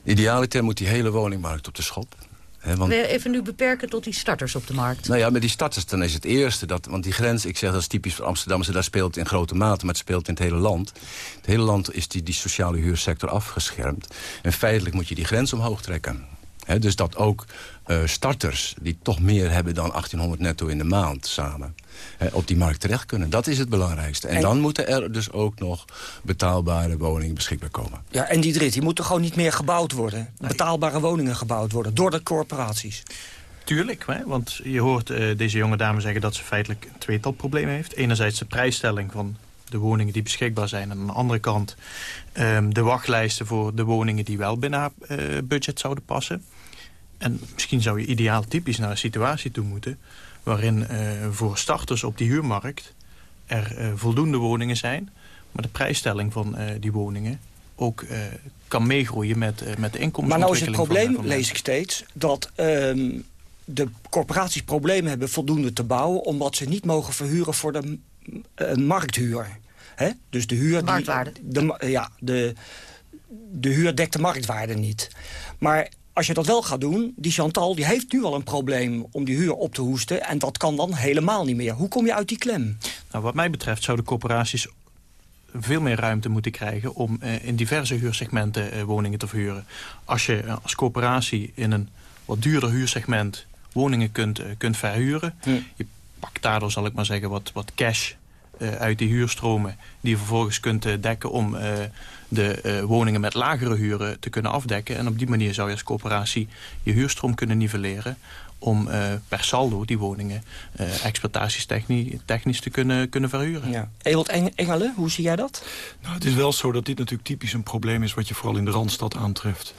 Idealiter moet die hele woningmarkt op de schop.
He, want... Even nu beperken tot die starters op de markt.
Nou ja, met die starters dan is het eerste. Dat, want die grens, ik zeg dat is typisch voor Amsterdam. Daar speelt in grote mate, maar het speelt in het hele land. Het hele land is die, die sociale huursector afgeschermd. En feitelijk moet je die grens omhoog trekken. dus dat ook uh, starters, die toch meer hebben dan 1800 netto in de maand samen op die markt terecht kunnen. Dat is het belangrijkste. En, dan moeten er dus ook nog betaalbare woningen beschikbaar komen.
Ja, en die drie, die moeten gewoon niet meer gebouwd worden. Betaalbare woningen gebouwd worden door de corporaties.
Tuurlijk, hè, want je hoort uh, deze jonge dame zeggen dat ze feitelijk een tweetal problemen heeft. Enerzijds de prijsstelling van de woningen die beschikbaar zijn. En aan de andere kant um, de wachtlijsten voor de woningen die wel binnen haar uh, budget zouden passen. En misschien zou je ideaal typisch naar een situatie toe moeten waarin uh, voor starters op die huurmarkt er uh, voldoende woningen zijn... maar de prijsstelling van uh, die woningen ook kan meegroeien met, met de inkomsten.
Maar nou is het probleem, lees ik steeds, dat um, de corporaties problemen hebben voldoende te bouwen... omdat ze niet mogen verhuren voor de markthuur. Hè? Dus de huur...
Marktwaarde.
Die, de, ja, de, de huur dekt de marktwaarde niet. Maar als je dat wel gaat doen, die Chantal die heeft nu al een probleem om die huur op te hoesten. En dat kan dan helemaal niet meer. Hoe kom je uit die klem?
Nou, wat mij betreft zouden corporaties veel meer ruimte moeten krijgen om eh, in diverse huursegmenten eh, woningen te verhuren. Als je eh, als corporatie in een wat duurder huursegment woningen kunt, eh, kunt verhuren... Hm. je pakt daardoor, zal ik maar zeggen, wat, wat cash uit die huurstromen... die je vervolgens kunt eh, dekken om de uh, woningen met lagere huren te kunnen afdekken. En op die manier zou je als coöperatie je huurstroom kunnen nivelleren om uh, per saldo die woningen uh, exploitatietechnisch te kunnen, kunnen verhuren. Ja.
Ewald Engelen, hoe zie jij dat?
Nou, het is wel zo dat dit natuurlijk typisch een probleem is... wat je vooral in de Randstad aantreft.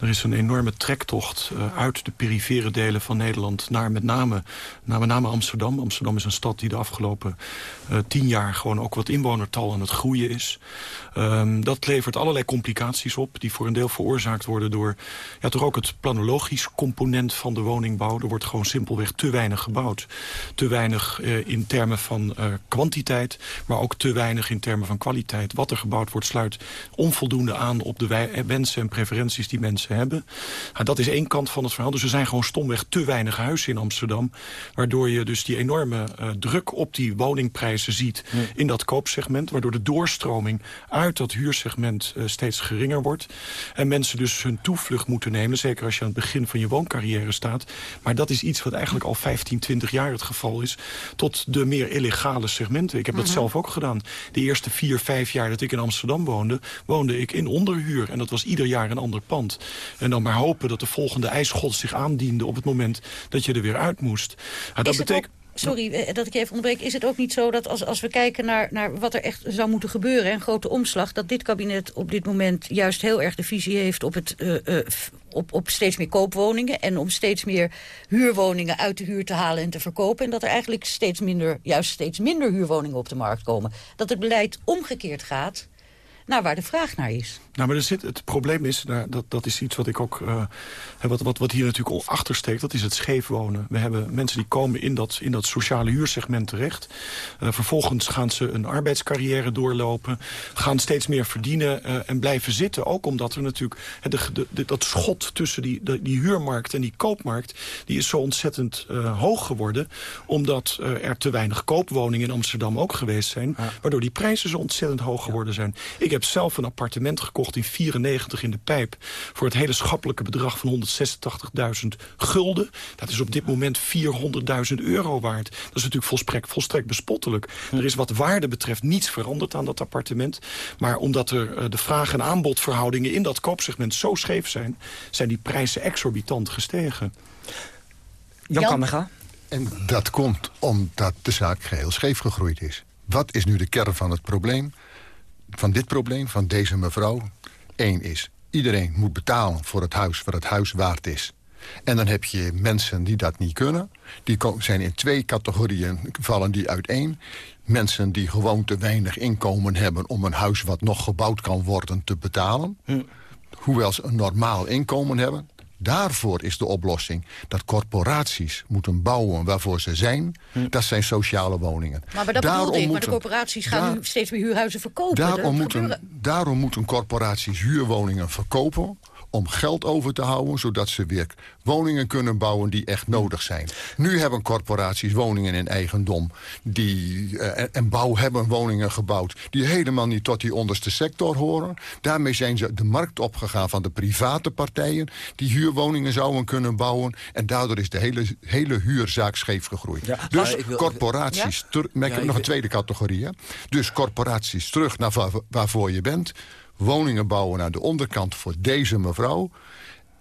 Er is een enorme trektocht uh, uit de perifere delen van Nederland... naar met name, naar met name Amsterdam. Amsterdam is een stad die de afgelopen tien jaar... gewoon ook wat inwonertal aan het groeien is. Um, dat levert allerlei complicaties op... die voor een deel veroorzaakt worden door ja, toch ook het planologisch component van de woningbouw er wordt gewoon simpelweg te weinig gebouwd. Te weinig uh, in termen van uh, kwantiteit, maar ook te weinig in termen van kwaliteit. Wat er gebouwd wordt sluit onvoldoende aan op de wensen en preferenties die mensen hebben. Nou, dat is één kant van het verhaal. Dus er zijn gewoon stomweg te weinig huizen in Amsterdam. Waardoor je dus die enorme uh, druk op die woningprijzen ziet ja. in dat koopsegment. Waardoor de doorstroming uit dat huursegment steeds geringer wordt. En mensen dus hun toevlucht moeten nemen. Zeker als je aan het begin van je wooncarrière staat. Maar dat is iets wat eigenlijk al 15, 20 jaar het geval is. Tot de meer illegale segmenten. Ik heb dat uh -huh. zelf ook gedaan. De eerste vier, vijf jaar dat ik in Amsterdam woonde... woonde ik in onderhuur. En dat was ieder jaar een ander pand. En dan maar hopen dat de volgende ijsgod zich aandiende... op het moment dat je er weer uit moest. Nou, dat betekent...
Sorry eh, dat ik je even onderbreek. Is het ook niet zo dat als, als we kijken naar, naar wat er echt zou moeten gebeuren... een grote omslag, dat dit kabinet op dit moment juist heel erg de visie heeft... op, het, uh, uh, op, op steeds meer koopwoningen... en om steeds meer huurwoningen uit de huur te halen en te verkopen... en dat er eigenlijk steeds minder, juist steeds minder huurwoningen op de markt komen. Dat het beleid omgekeerd gaat naar waar de vraag naar is.
Nou, maar er zit, het probleem is, nou, dat, dat is iets wat ik ook, uh, wat, wat, wat hier natuurlijk achter steekt, dat is het scheef wonen. We hebben mensen die komen in dat, in dat sociale huursegment terecht. Uh, vervolgens gaan ze een arbeidscarrière doorlopen, gaan steeds meer verdienen uh, en blijven zitten. Ook omdat er natuurlijk, de, de, de, dat schot tussen die, de, die huurmarkt en die koopmarkt, die is zo ontzettend hoog geworden. Omdat er te weinig koopwoningen in Amsterdam ook geweest zijn. Ja. Waardoor die prijzen zo ontzettend hoog geworden zijn. Ik heb zelf een appartement gekocht in 94 in de pijp... voor het hele schappelijke bedrag van 186.000 gulden. Dat is op dit moment 400.000 euro waard. Dat is natuurlijk volstrekt, volstrekt bespottelijk. Er is wat waarde betreft niets veranderd aan dat appartement. Maar omdat er uh, de vraag- en aanbodverhoudingen in dat koopsegment zo scheef zijn... zijn die prijzen exorbitant gestegen.
Jan, Jan. Kamega.
En dat komt omdat de zaak geheel scheef gegroeid is. Wat is nu de kern van het probleem? Van dit probleem, van deze mevrouw. Eén is, iedereen moet betalen voor het huis wat het huis waard is. En dan heb je mensen die dat niet kunnen. Die zijn in twee categorieën, vallen die uiteen. Mensen die gewoon te weinig inkomen hebben... om een huis wat nog gebouwd kan worden te betalen. Hm. Hoewel ze een normaal inkomen hebben. Daarvoor is de oplossing dat corporaties moeten bouwen waarvoor ze zijn. Hm. Dat zijn sociale woningen.
Maar, maar dat daarom bedoelde ik, maar de corporaties gaan daar, nu steeds meer huurhuizen verkopen.
Daarom moeten, daarom moeten corporaties huurwoningen verkopen om geld over te houden... zodat ze weer woningen kunnen bouwen die echt nodig zijn. Nu hebben corporaties woningen in eigendom... Die, uh, en bouw hebben woningen gebouwd... die helemaal niet tot die onderste sector horen. Daarmee zijn ze de markt opgegaan van de private partijen... die huurwoningen zouden kunnen bouwen. En daardoor is de hele, hele huurzaak scheef gegroeid. Ja, dus wil... corporaties... Ja? Maar ik heb nog een tweede categorie. Hè? Dus corporaties terug naar waar, waarvoor je bent woningen bouwen aan de onderkant voor deze mevrouw...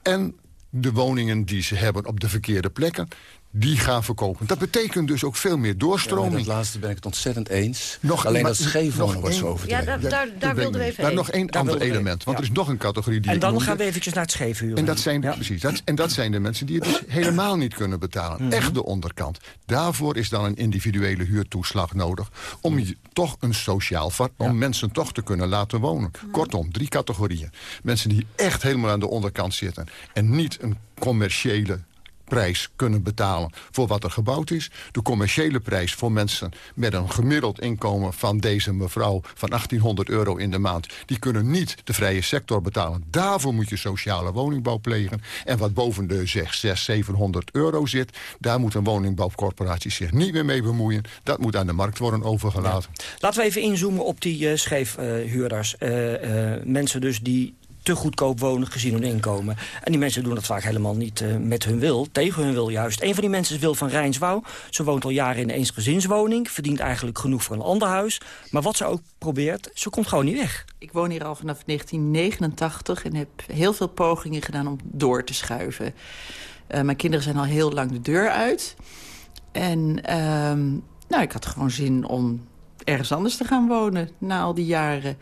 en de woningen die ze hebben op de verkeerde plekken die gaan verkopen. Dat betekent dus ook veel meer doorstroming. Ja,
dat laatste ben ik het ontzettend eens. Nog, Alleen maar, dat scheefwonen wordt zo overdreven.
Ja, daar, daar, daar wilden we even
Maar nog één ander element. Want ja. er is nog een categorie die
En dan gaan we eventjes naar het scheefhuren.
En dat zijn, ja. precies, dat, en dat zijn de mensen die het dus helemaal niet kunnen betalen. Mm -hmm. Echt de onderkant. Daarvoor is dan een individuele huurtoeslag nodig. Om je toch een sociaal... om mensen toch te kunnen laten wonen. Mm. Kortom, drie categorieën. Mensen die echt helemaal aan de onderkant zitten. En niet een commerciële prijs kunnen betalen voor wat er gebouwd is. De commerciële prijs voor mensen met een gemiddeld inkomen van deze mevrouw van 1800 euro in de maand. Die kunnen niet de vrije sector betalen. Daarvoor moet je sociale woningbouw plegen. En wat boven de zeg 600, 700 euro zit, daar moet een woningbouwcorporatie zich niet meer mee bemoeien. Dat moet aan de markt worden overgelaten.
Laten we even inzoomen op die uh, scheefhuurders. Uh, uh, mensen dus die te goedkoop wonen gezien hun inkomen. En die mensen doen dat vaak helemaal niet uh, met hun wil, tegen hun wil juist. Een van die mensen is Wil van Rijnswouw. Ze woont al jaren in een eensgezinswoning, verdient eigenlijk genoeg voor een ander huis. Maar wat ze ook probeert, ze komt gewoon niet weg.
Ik woon hier al vanaf 1989 en heb heel veel pogingen gedaan om door te schuiven. Uh, mijn kinderen zijn al heel lang de deur uit. En uh, nou, ik had gewoon zin om ergens anders te gaan wonen na al die jaren.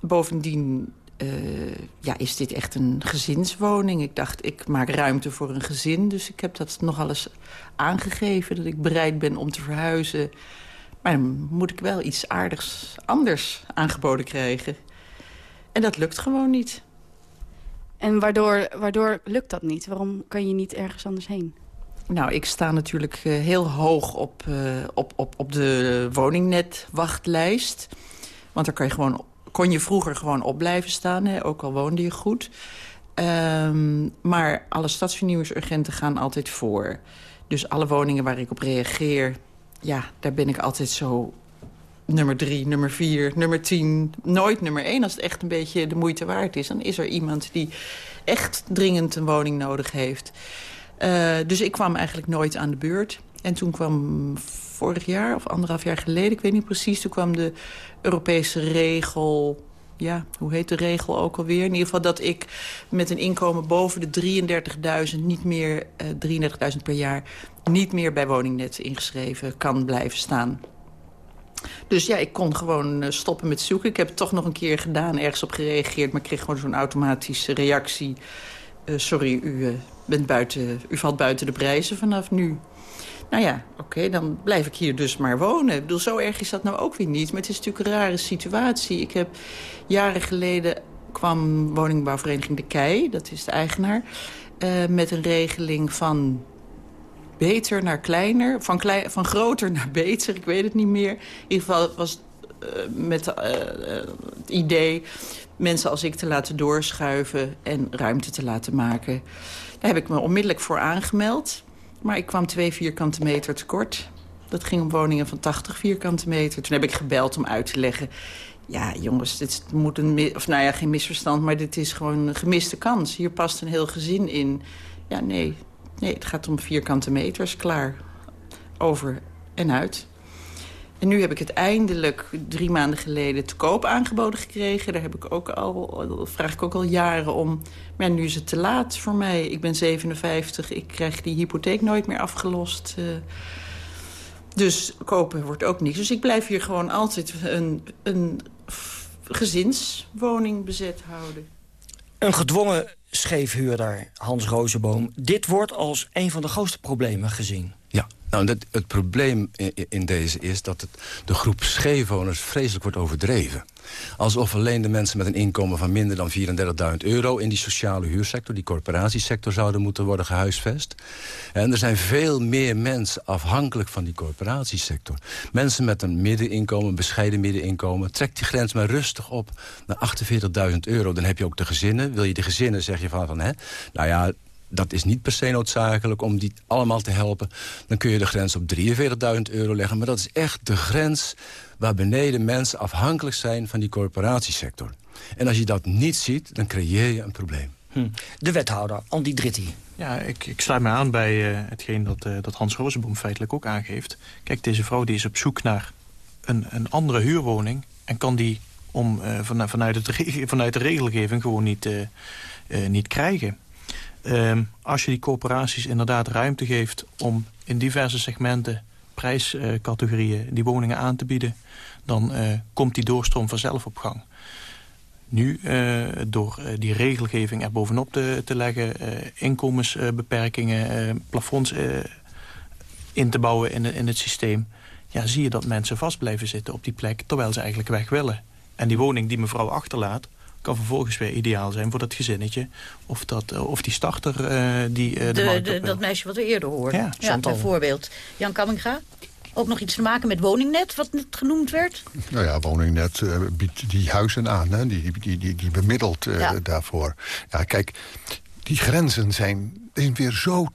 Bovendien uh, ja, is dit echt een gezinswoning? Ik dacht, ik maak ruimte voor een gezin. Dus ik heb dat nogal eens aangegeven, dat ik bereid ben om te verhuizen. Maar dan moet ik wel iets aardigs anders aangeboden krijgen. En dat lukt gewoon niet.
En waardoor, waardoor lukt dat niet? Waarom kan je niet ergens anders heen?
Nou, ik sta natuurlijk uh, heel hoog op, uh, op, op, op de woningnetwachtlijst. Want daar kan je gewoon, kon je vroeger gewoon op blijven staan, hè, ook al woonde je goed. Um, maar alle stadsvernieuwingsurgenten gaan altijd voor. Dus alle woningen waar ik op reageer... ja, daar ben ik altijd zo nummer drie, nummer vier, nummer tien. Nooit nummer één als het echt een beetje de moeite waard is. Dan is er iemand die echt dringend een woning nodig heeft. Uh, dus ik kwam eigenlijk nooit aan de beurt. En toen kwam vorig jaar of anderhalf jaar geleden, ik weet niet precies... toen kwam de Europese regel ja, hoe heet de regel ook alweer? In ieder geval dat ik met een inkomen boven de 33.000 niet meer, uh, 33.000 per jaar, niet meer bij woningnet ingeschreven kan blijven staan. Dus ja, ik kon gewoon uh, stoppen met zoeken. Ik heb het toch nog een keer gedaan, ergens op gereageerd... maar ik kreeg gewoon zo'n automatische reactie. Uh, sorry, u, bent buiten, u valt buiten de prijzen vanaf nu. Nou ja, oké, dan blijf ik hier dus maar wonen. Ik bedoel, zo erg is dat nou ook weer niet. Maar het is natuurlijk een rare situatie. Ik heb jaren geleden kwam woningbouwvereniging De Kei, dat is de eigenaar... Uh, met een regeling van beter naar kleiner, van, van groter naar beter, ik weet het niet meer. In ieder geval was uh, met uh, het idee mensen als ik te laten doorschuiven en ruimte te laten maken. Daar heb ik me onmiddellijk voor aangemeld. Maar ik kwam twee vierkante meter tekort. Dat ging om woningen van 80 vierkante meter. Toen heb ik gebeld om uit te leggen... ja, jongens, dit moet een... of nou ja, geen misverstand, maar dit is gewoon een gemiste kans. Hier past een heel gezin in. Ja, nee, nee het gaat om vierkante meters, klaar. Over en uit. En nu heb ik het eindelijk drie maanden geleden te koop aangeboden gekregen. Daar heb ik ook al, vraag ik ook al jaren om. Maar nu is het te laat voor mij. Ik ben 57, ik krijg die hypotheek nooit meer afgelost. Uh, dus kopen wordt ook niks. Dus ik blijf hier gewoon altijd een, een gezinswoning bezet houden.
Een gedwongen scheefhuurder, Hans Rozenboom. Dit wordt als een van de grootste problemen gezien.
Ja, nou, het probleem in, deze is dat het, de groep scheefwoners vreselijk wordt overdreven. Alsof alleen de mensen met een inkomen van minder dan 34.000 euro... in die sociale huursector, die corporatiesector, zouden moeten worden gehuisvest. En er zijn veel meer mensen afhankelijk van die corporatiesector. Mensen met een middeninkomen, een bescheiden middeninkomen... trekt die grens maar rustig op naar 48.000 euro. Dan heb je ook de gezinnen. Wil je de gezinnen, zeg je van, van hè, nou ja dat is niet per se noodzakelijk om die allemaal te helpen. Dan kun je de grens op 43.000 euro leggen. Maar dat is echt de grens waar beneden mensen afhankelijk zijn van die corporatiesector. En als je dat niet ziet, dan creëer je een probleem.
Hm. De wethouder, Andy Dritti.
Ja, ik, ik sluit me aan bij uh, hetgeen dat, uh, dat Hans Rozenboom feitelijk ook aangeeft. Kijk, deze vrouw die is op zoek naar een, een andere huurwoning... en kan die om, uh, van, vanuit, het, vanuit de regelgeving gewoon niet, niet krijgen. Um, als je die corporaties inderdaad ruimte geeft om in diverse segmenten, prijscategorieën, die woningen aan te bieden, dan uh, komt die doorstroom vanzelf op gang. Nu, uh, door die regelgeving er bovenop te, te leggen, inkomensbeperkingen, plafonds in te bouwen in, in het systeem, ja, zie je dat mensen vast blijven zitten op die plek, terwijl ze eigenlijk weg willen. En die woning die mevrouw achterlaat, kan vervolgens weer ideaal zijn voor dat gezinnetje. Of, dat, uh, of die starter uh, die uh, de,
de, de Dat meisje wat we eerder hoorden. Ja, ja bijvoorbeeld. Jan Kamminga? Ook nog iets te maken met woningnet, wat net genoemd werd?
Nou ja, woningnet biedt die huizen aan. Hè? Die, die, die, die bemiddelt ja. daarvoor. Ja, kijk, die grenzen zijn, zijn weer zo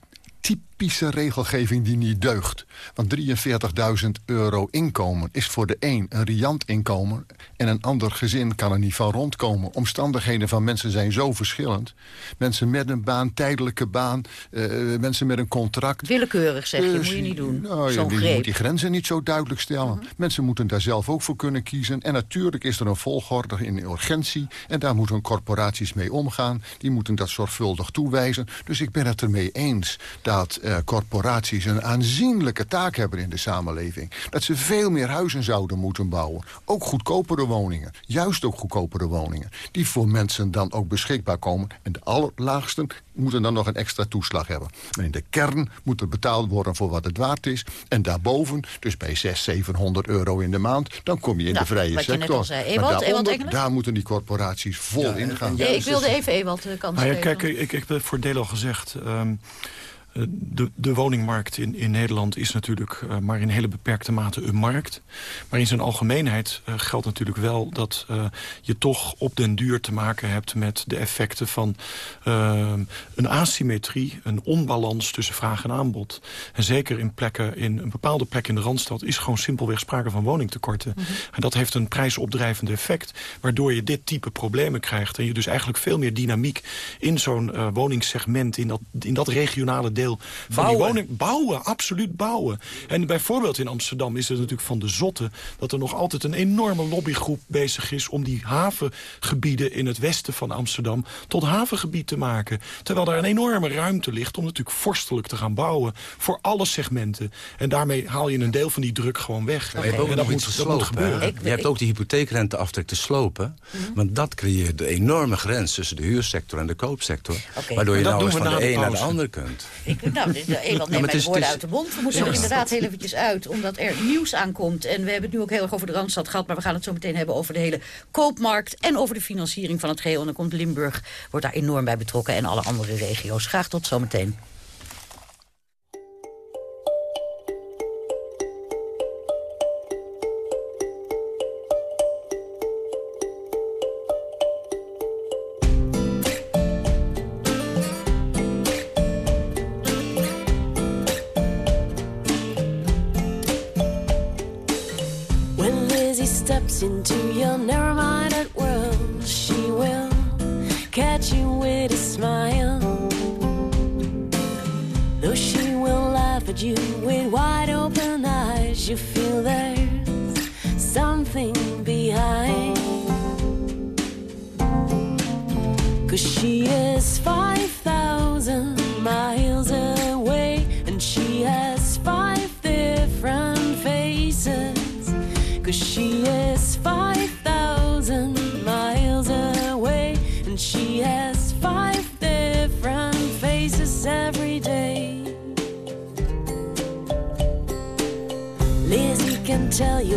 typische regelgeving die niet deugt. Want 43.000 euro inkomen is voor de een een riant inkomen... en een ander gezin kan er niet van rondkomen. Omstandigheden van mensen zijn zo verschillend. Mensen met een baan, tijdelijke baan, uh, mensen met een contract.
Willekeurig, zeg je, dus, moet je niet doen.
Nou, ja, je moet die grenzen niet zo duidelijk stellen. Uh -huh. Mensen moeten daar zelf ook voor kunnen kiezen. En natuurlijk is er een volgorde in urgentie... en daar moeten corporaties mee omgaan. Die moeten dat zorgvuldig toewijzen. Dus ik ben het ermee eens dat uh, corporaties een aanzienlijke taak hebben in de samenleving. Dat ze veel meer huizen zouden moeten bouwen. Ook goedkopere woningen. Juist ook goedkopere woningen. Die voor mensen dan ook beschikbaar komen. En de allerlaagsten moeten dan nog een extra toeslag hebben. Maar in de kern moet er betaald worden voor wat het waard is. En daarboven, dus bij 600, 700 euro in de maand... dan kom je in
nou,
de vrije sector.
Ewald,
daaronder, daar moeten die corporaties vol ja, ingaan.
Ja, ik wilde even Ewald de kans
nou ja, Kijk, ik, ik heb het voordeel al gezegd... Um, de, de woningmarkt in, in Nederland is natuurlijk uh, maar in hele beperkte mate een markt. Maar in zijn algemeenheid uh, geldt natuurlijk wel dat uh, je toch op den duur te maken hebt met de effecten van een asymmetrie, een onbalans tussen vraag en aanbod. En zeker in plekken, in een bepaalde plek in de Randstad is gewoon simpelweg sprake van woningtekorten. Mm -hmm. En dat heeft een prijsopdrijvende effect, waardoor je dit type problemen krijgt. En je dus eigenlijk veel meer dynamiek in zo'n woningssegment, in dat, in dat regionale deel van
bouwen.
die woning. Bouwen, absoluut bouwen. En bijvoorbeeld in Amsterdam is het natuurlijk van de zotte... dat er nog altijd een enorme lobbygroep bezig is... om die havengebieden in het westen van Amsterdam tot havengebied te maken. Terwijl daar een enorme ruimte ligt om natuurlijk vorstelijk te gaan bouwen... voor alle segmenten. En daarmee haal je een deel van die druk gewoon weg.
Maar je hebt ook
en
nog
dat
iets
moet, dat moet
geslopen.
gebeuren.
hè? Je hebt ook die hypotheekrenteaftrek te slopen. Want dat creëert de enorme grens tussen de huursector en de koopsector. Waardoor je nou eens van de een naar de ander kunt.
Ik, (laughs) nou, Ewald
Ja,
neemt
maar
mij
het
de
is-
woorden uit de mond. We moeten er inderdaad heel eventjes uit, omdat er nieuws aankomt. En we hebben het nu ook heel erg over de Randstad gehad... maar we gaan het zo meteen hebben over de hele koopmarkt... en over de financiering van het geheel. En dan komt Limburg, wordt daar enorm bij betrokken... en alle andere regio's. Graag tot zometeen.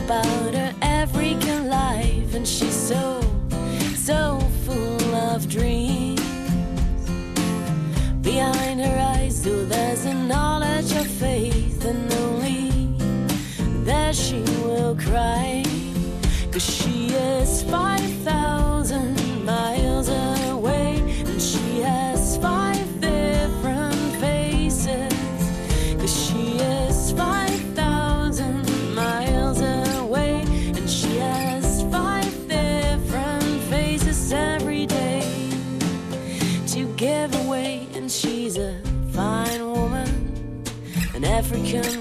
About can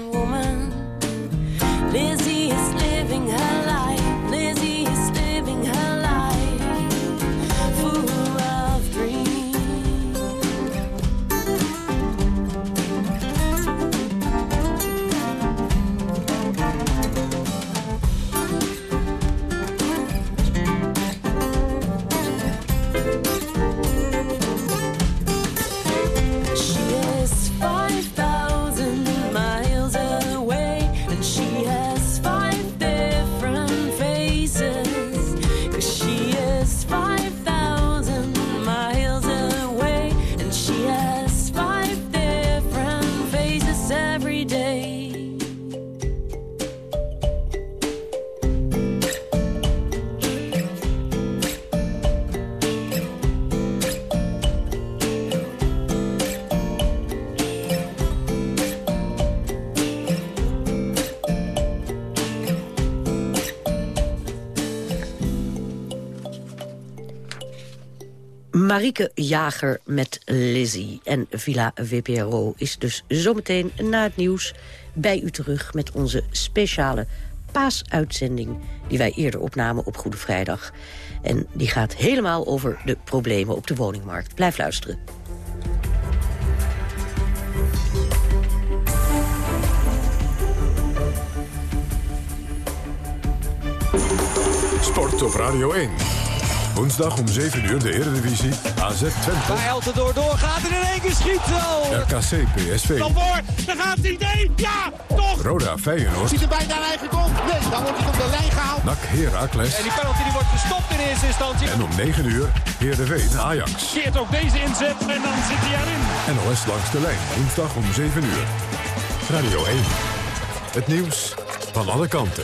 Marieke Jager met Lizzie. En Villa VPRO is dus zometeen na het nieuws bij u terug... met onze speciale paasuitzending die wij eerder opnamen op Goede Vrijdag. En die gaat helemaal over de problemen op de woningmarkt. Blijf luisteren.
Sport op Radio 1. Woensdag om 7 uur de Eredivisie. AZ Twente.
Waar Eltendoor doorgaat en in één keer schiet. Oh.
RKC PSV.
Dan voor, daar gaat hij. Nee, ja, toch.
Roda Feyenoord.
Ziet er bijna een eigen goal. Nee, dan wordt hij op de lijn gehaald.
NAC Heracles.
En die penalty die wordt gestopt in eerste instantie.
En om 9 uur Heerenveen Ajax.
Keert ook deze inzet en dan zit hij erin.
NOS langs de lijn. Woensdag om 7 uur. Radio 1. Het nieuws van alle kanten.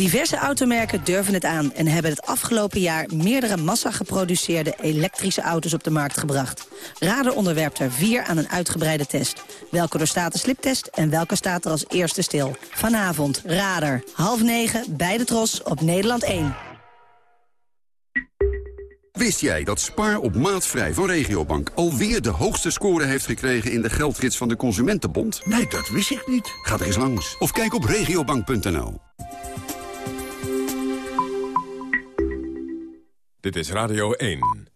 Diverse automerken durven het aan en hebben het afgelopen jaar meerdere massa geproduceerde elektrische auto's op de markt gebracht. Radar onderwerpt er vier aan een uitgebreide test. Welke doorstaat de sliptest en welke staat er als eerste stil? Vanavond, Radar, half negen, bij de Tros op Nederland 1.
Wist jij dat Spaar op maatvrij van Regiobank alweer de hoogste score heeft gekregen in de geldgids van de Consumentenbond?
Nee, dat wist ik niet.
Ga er eens langs of kijk op regiobank.nl.
Dit is Radio 1.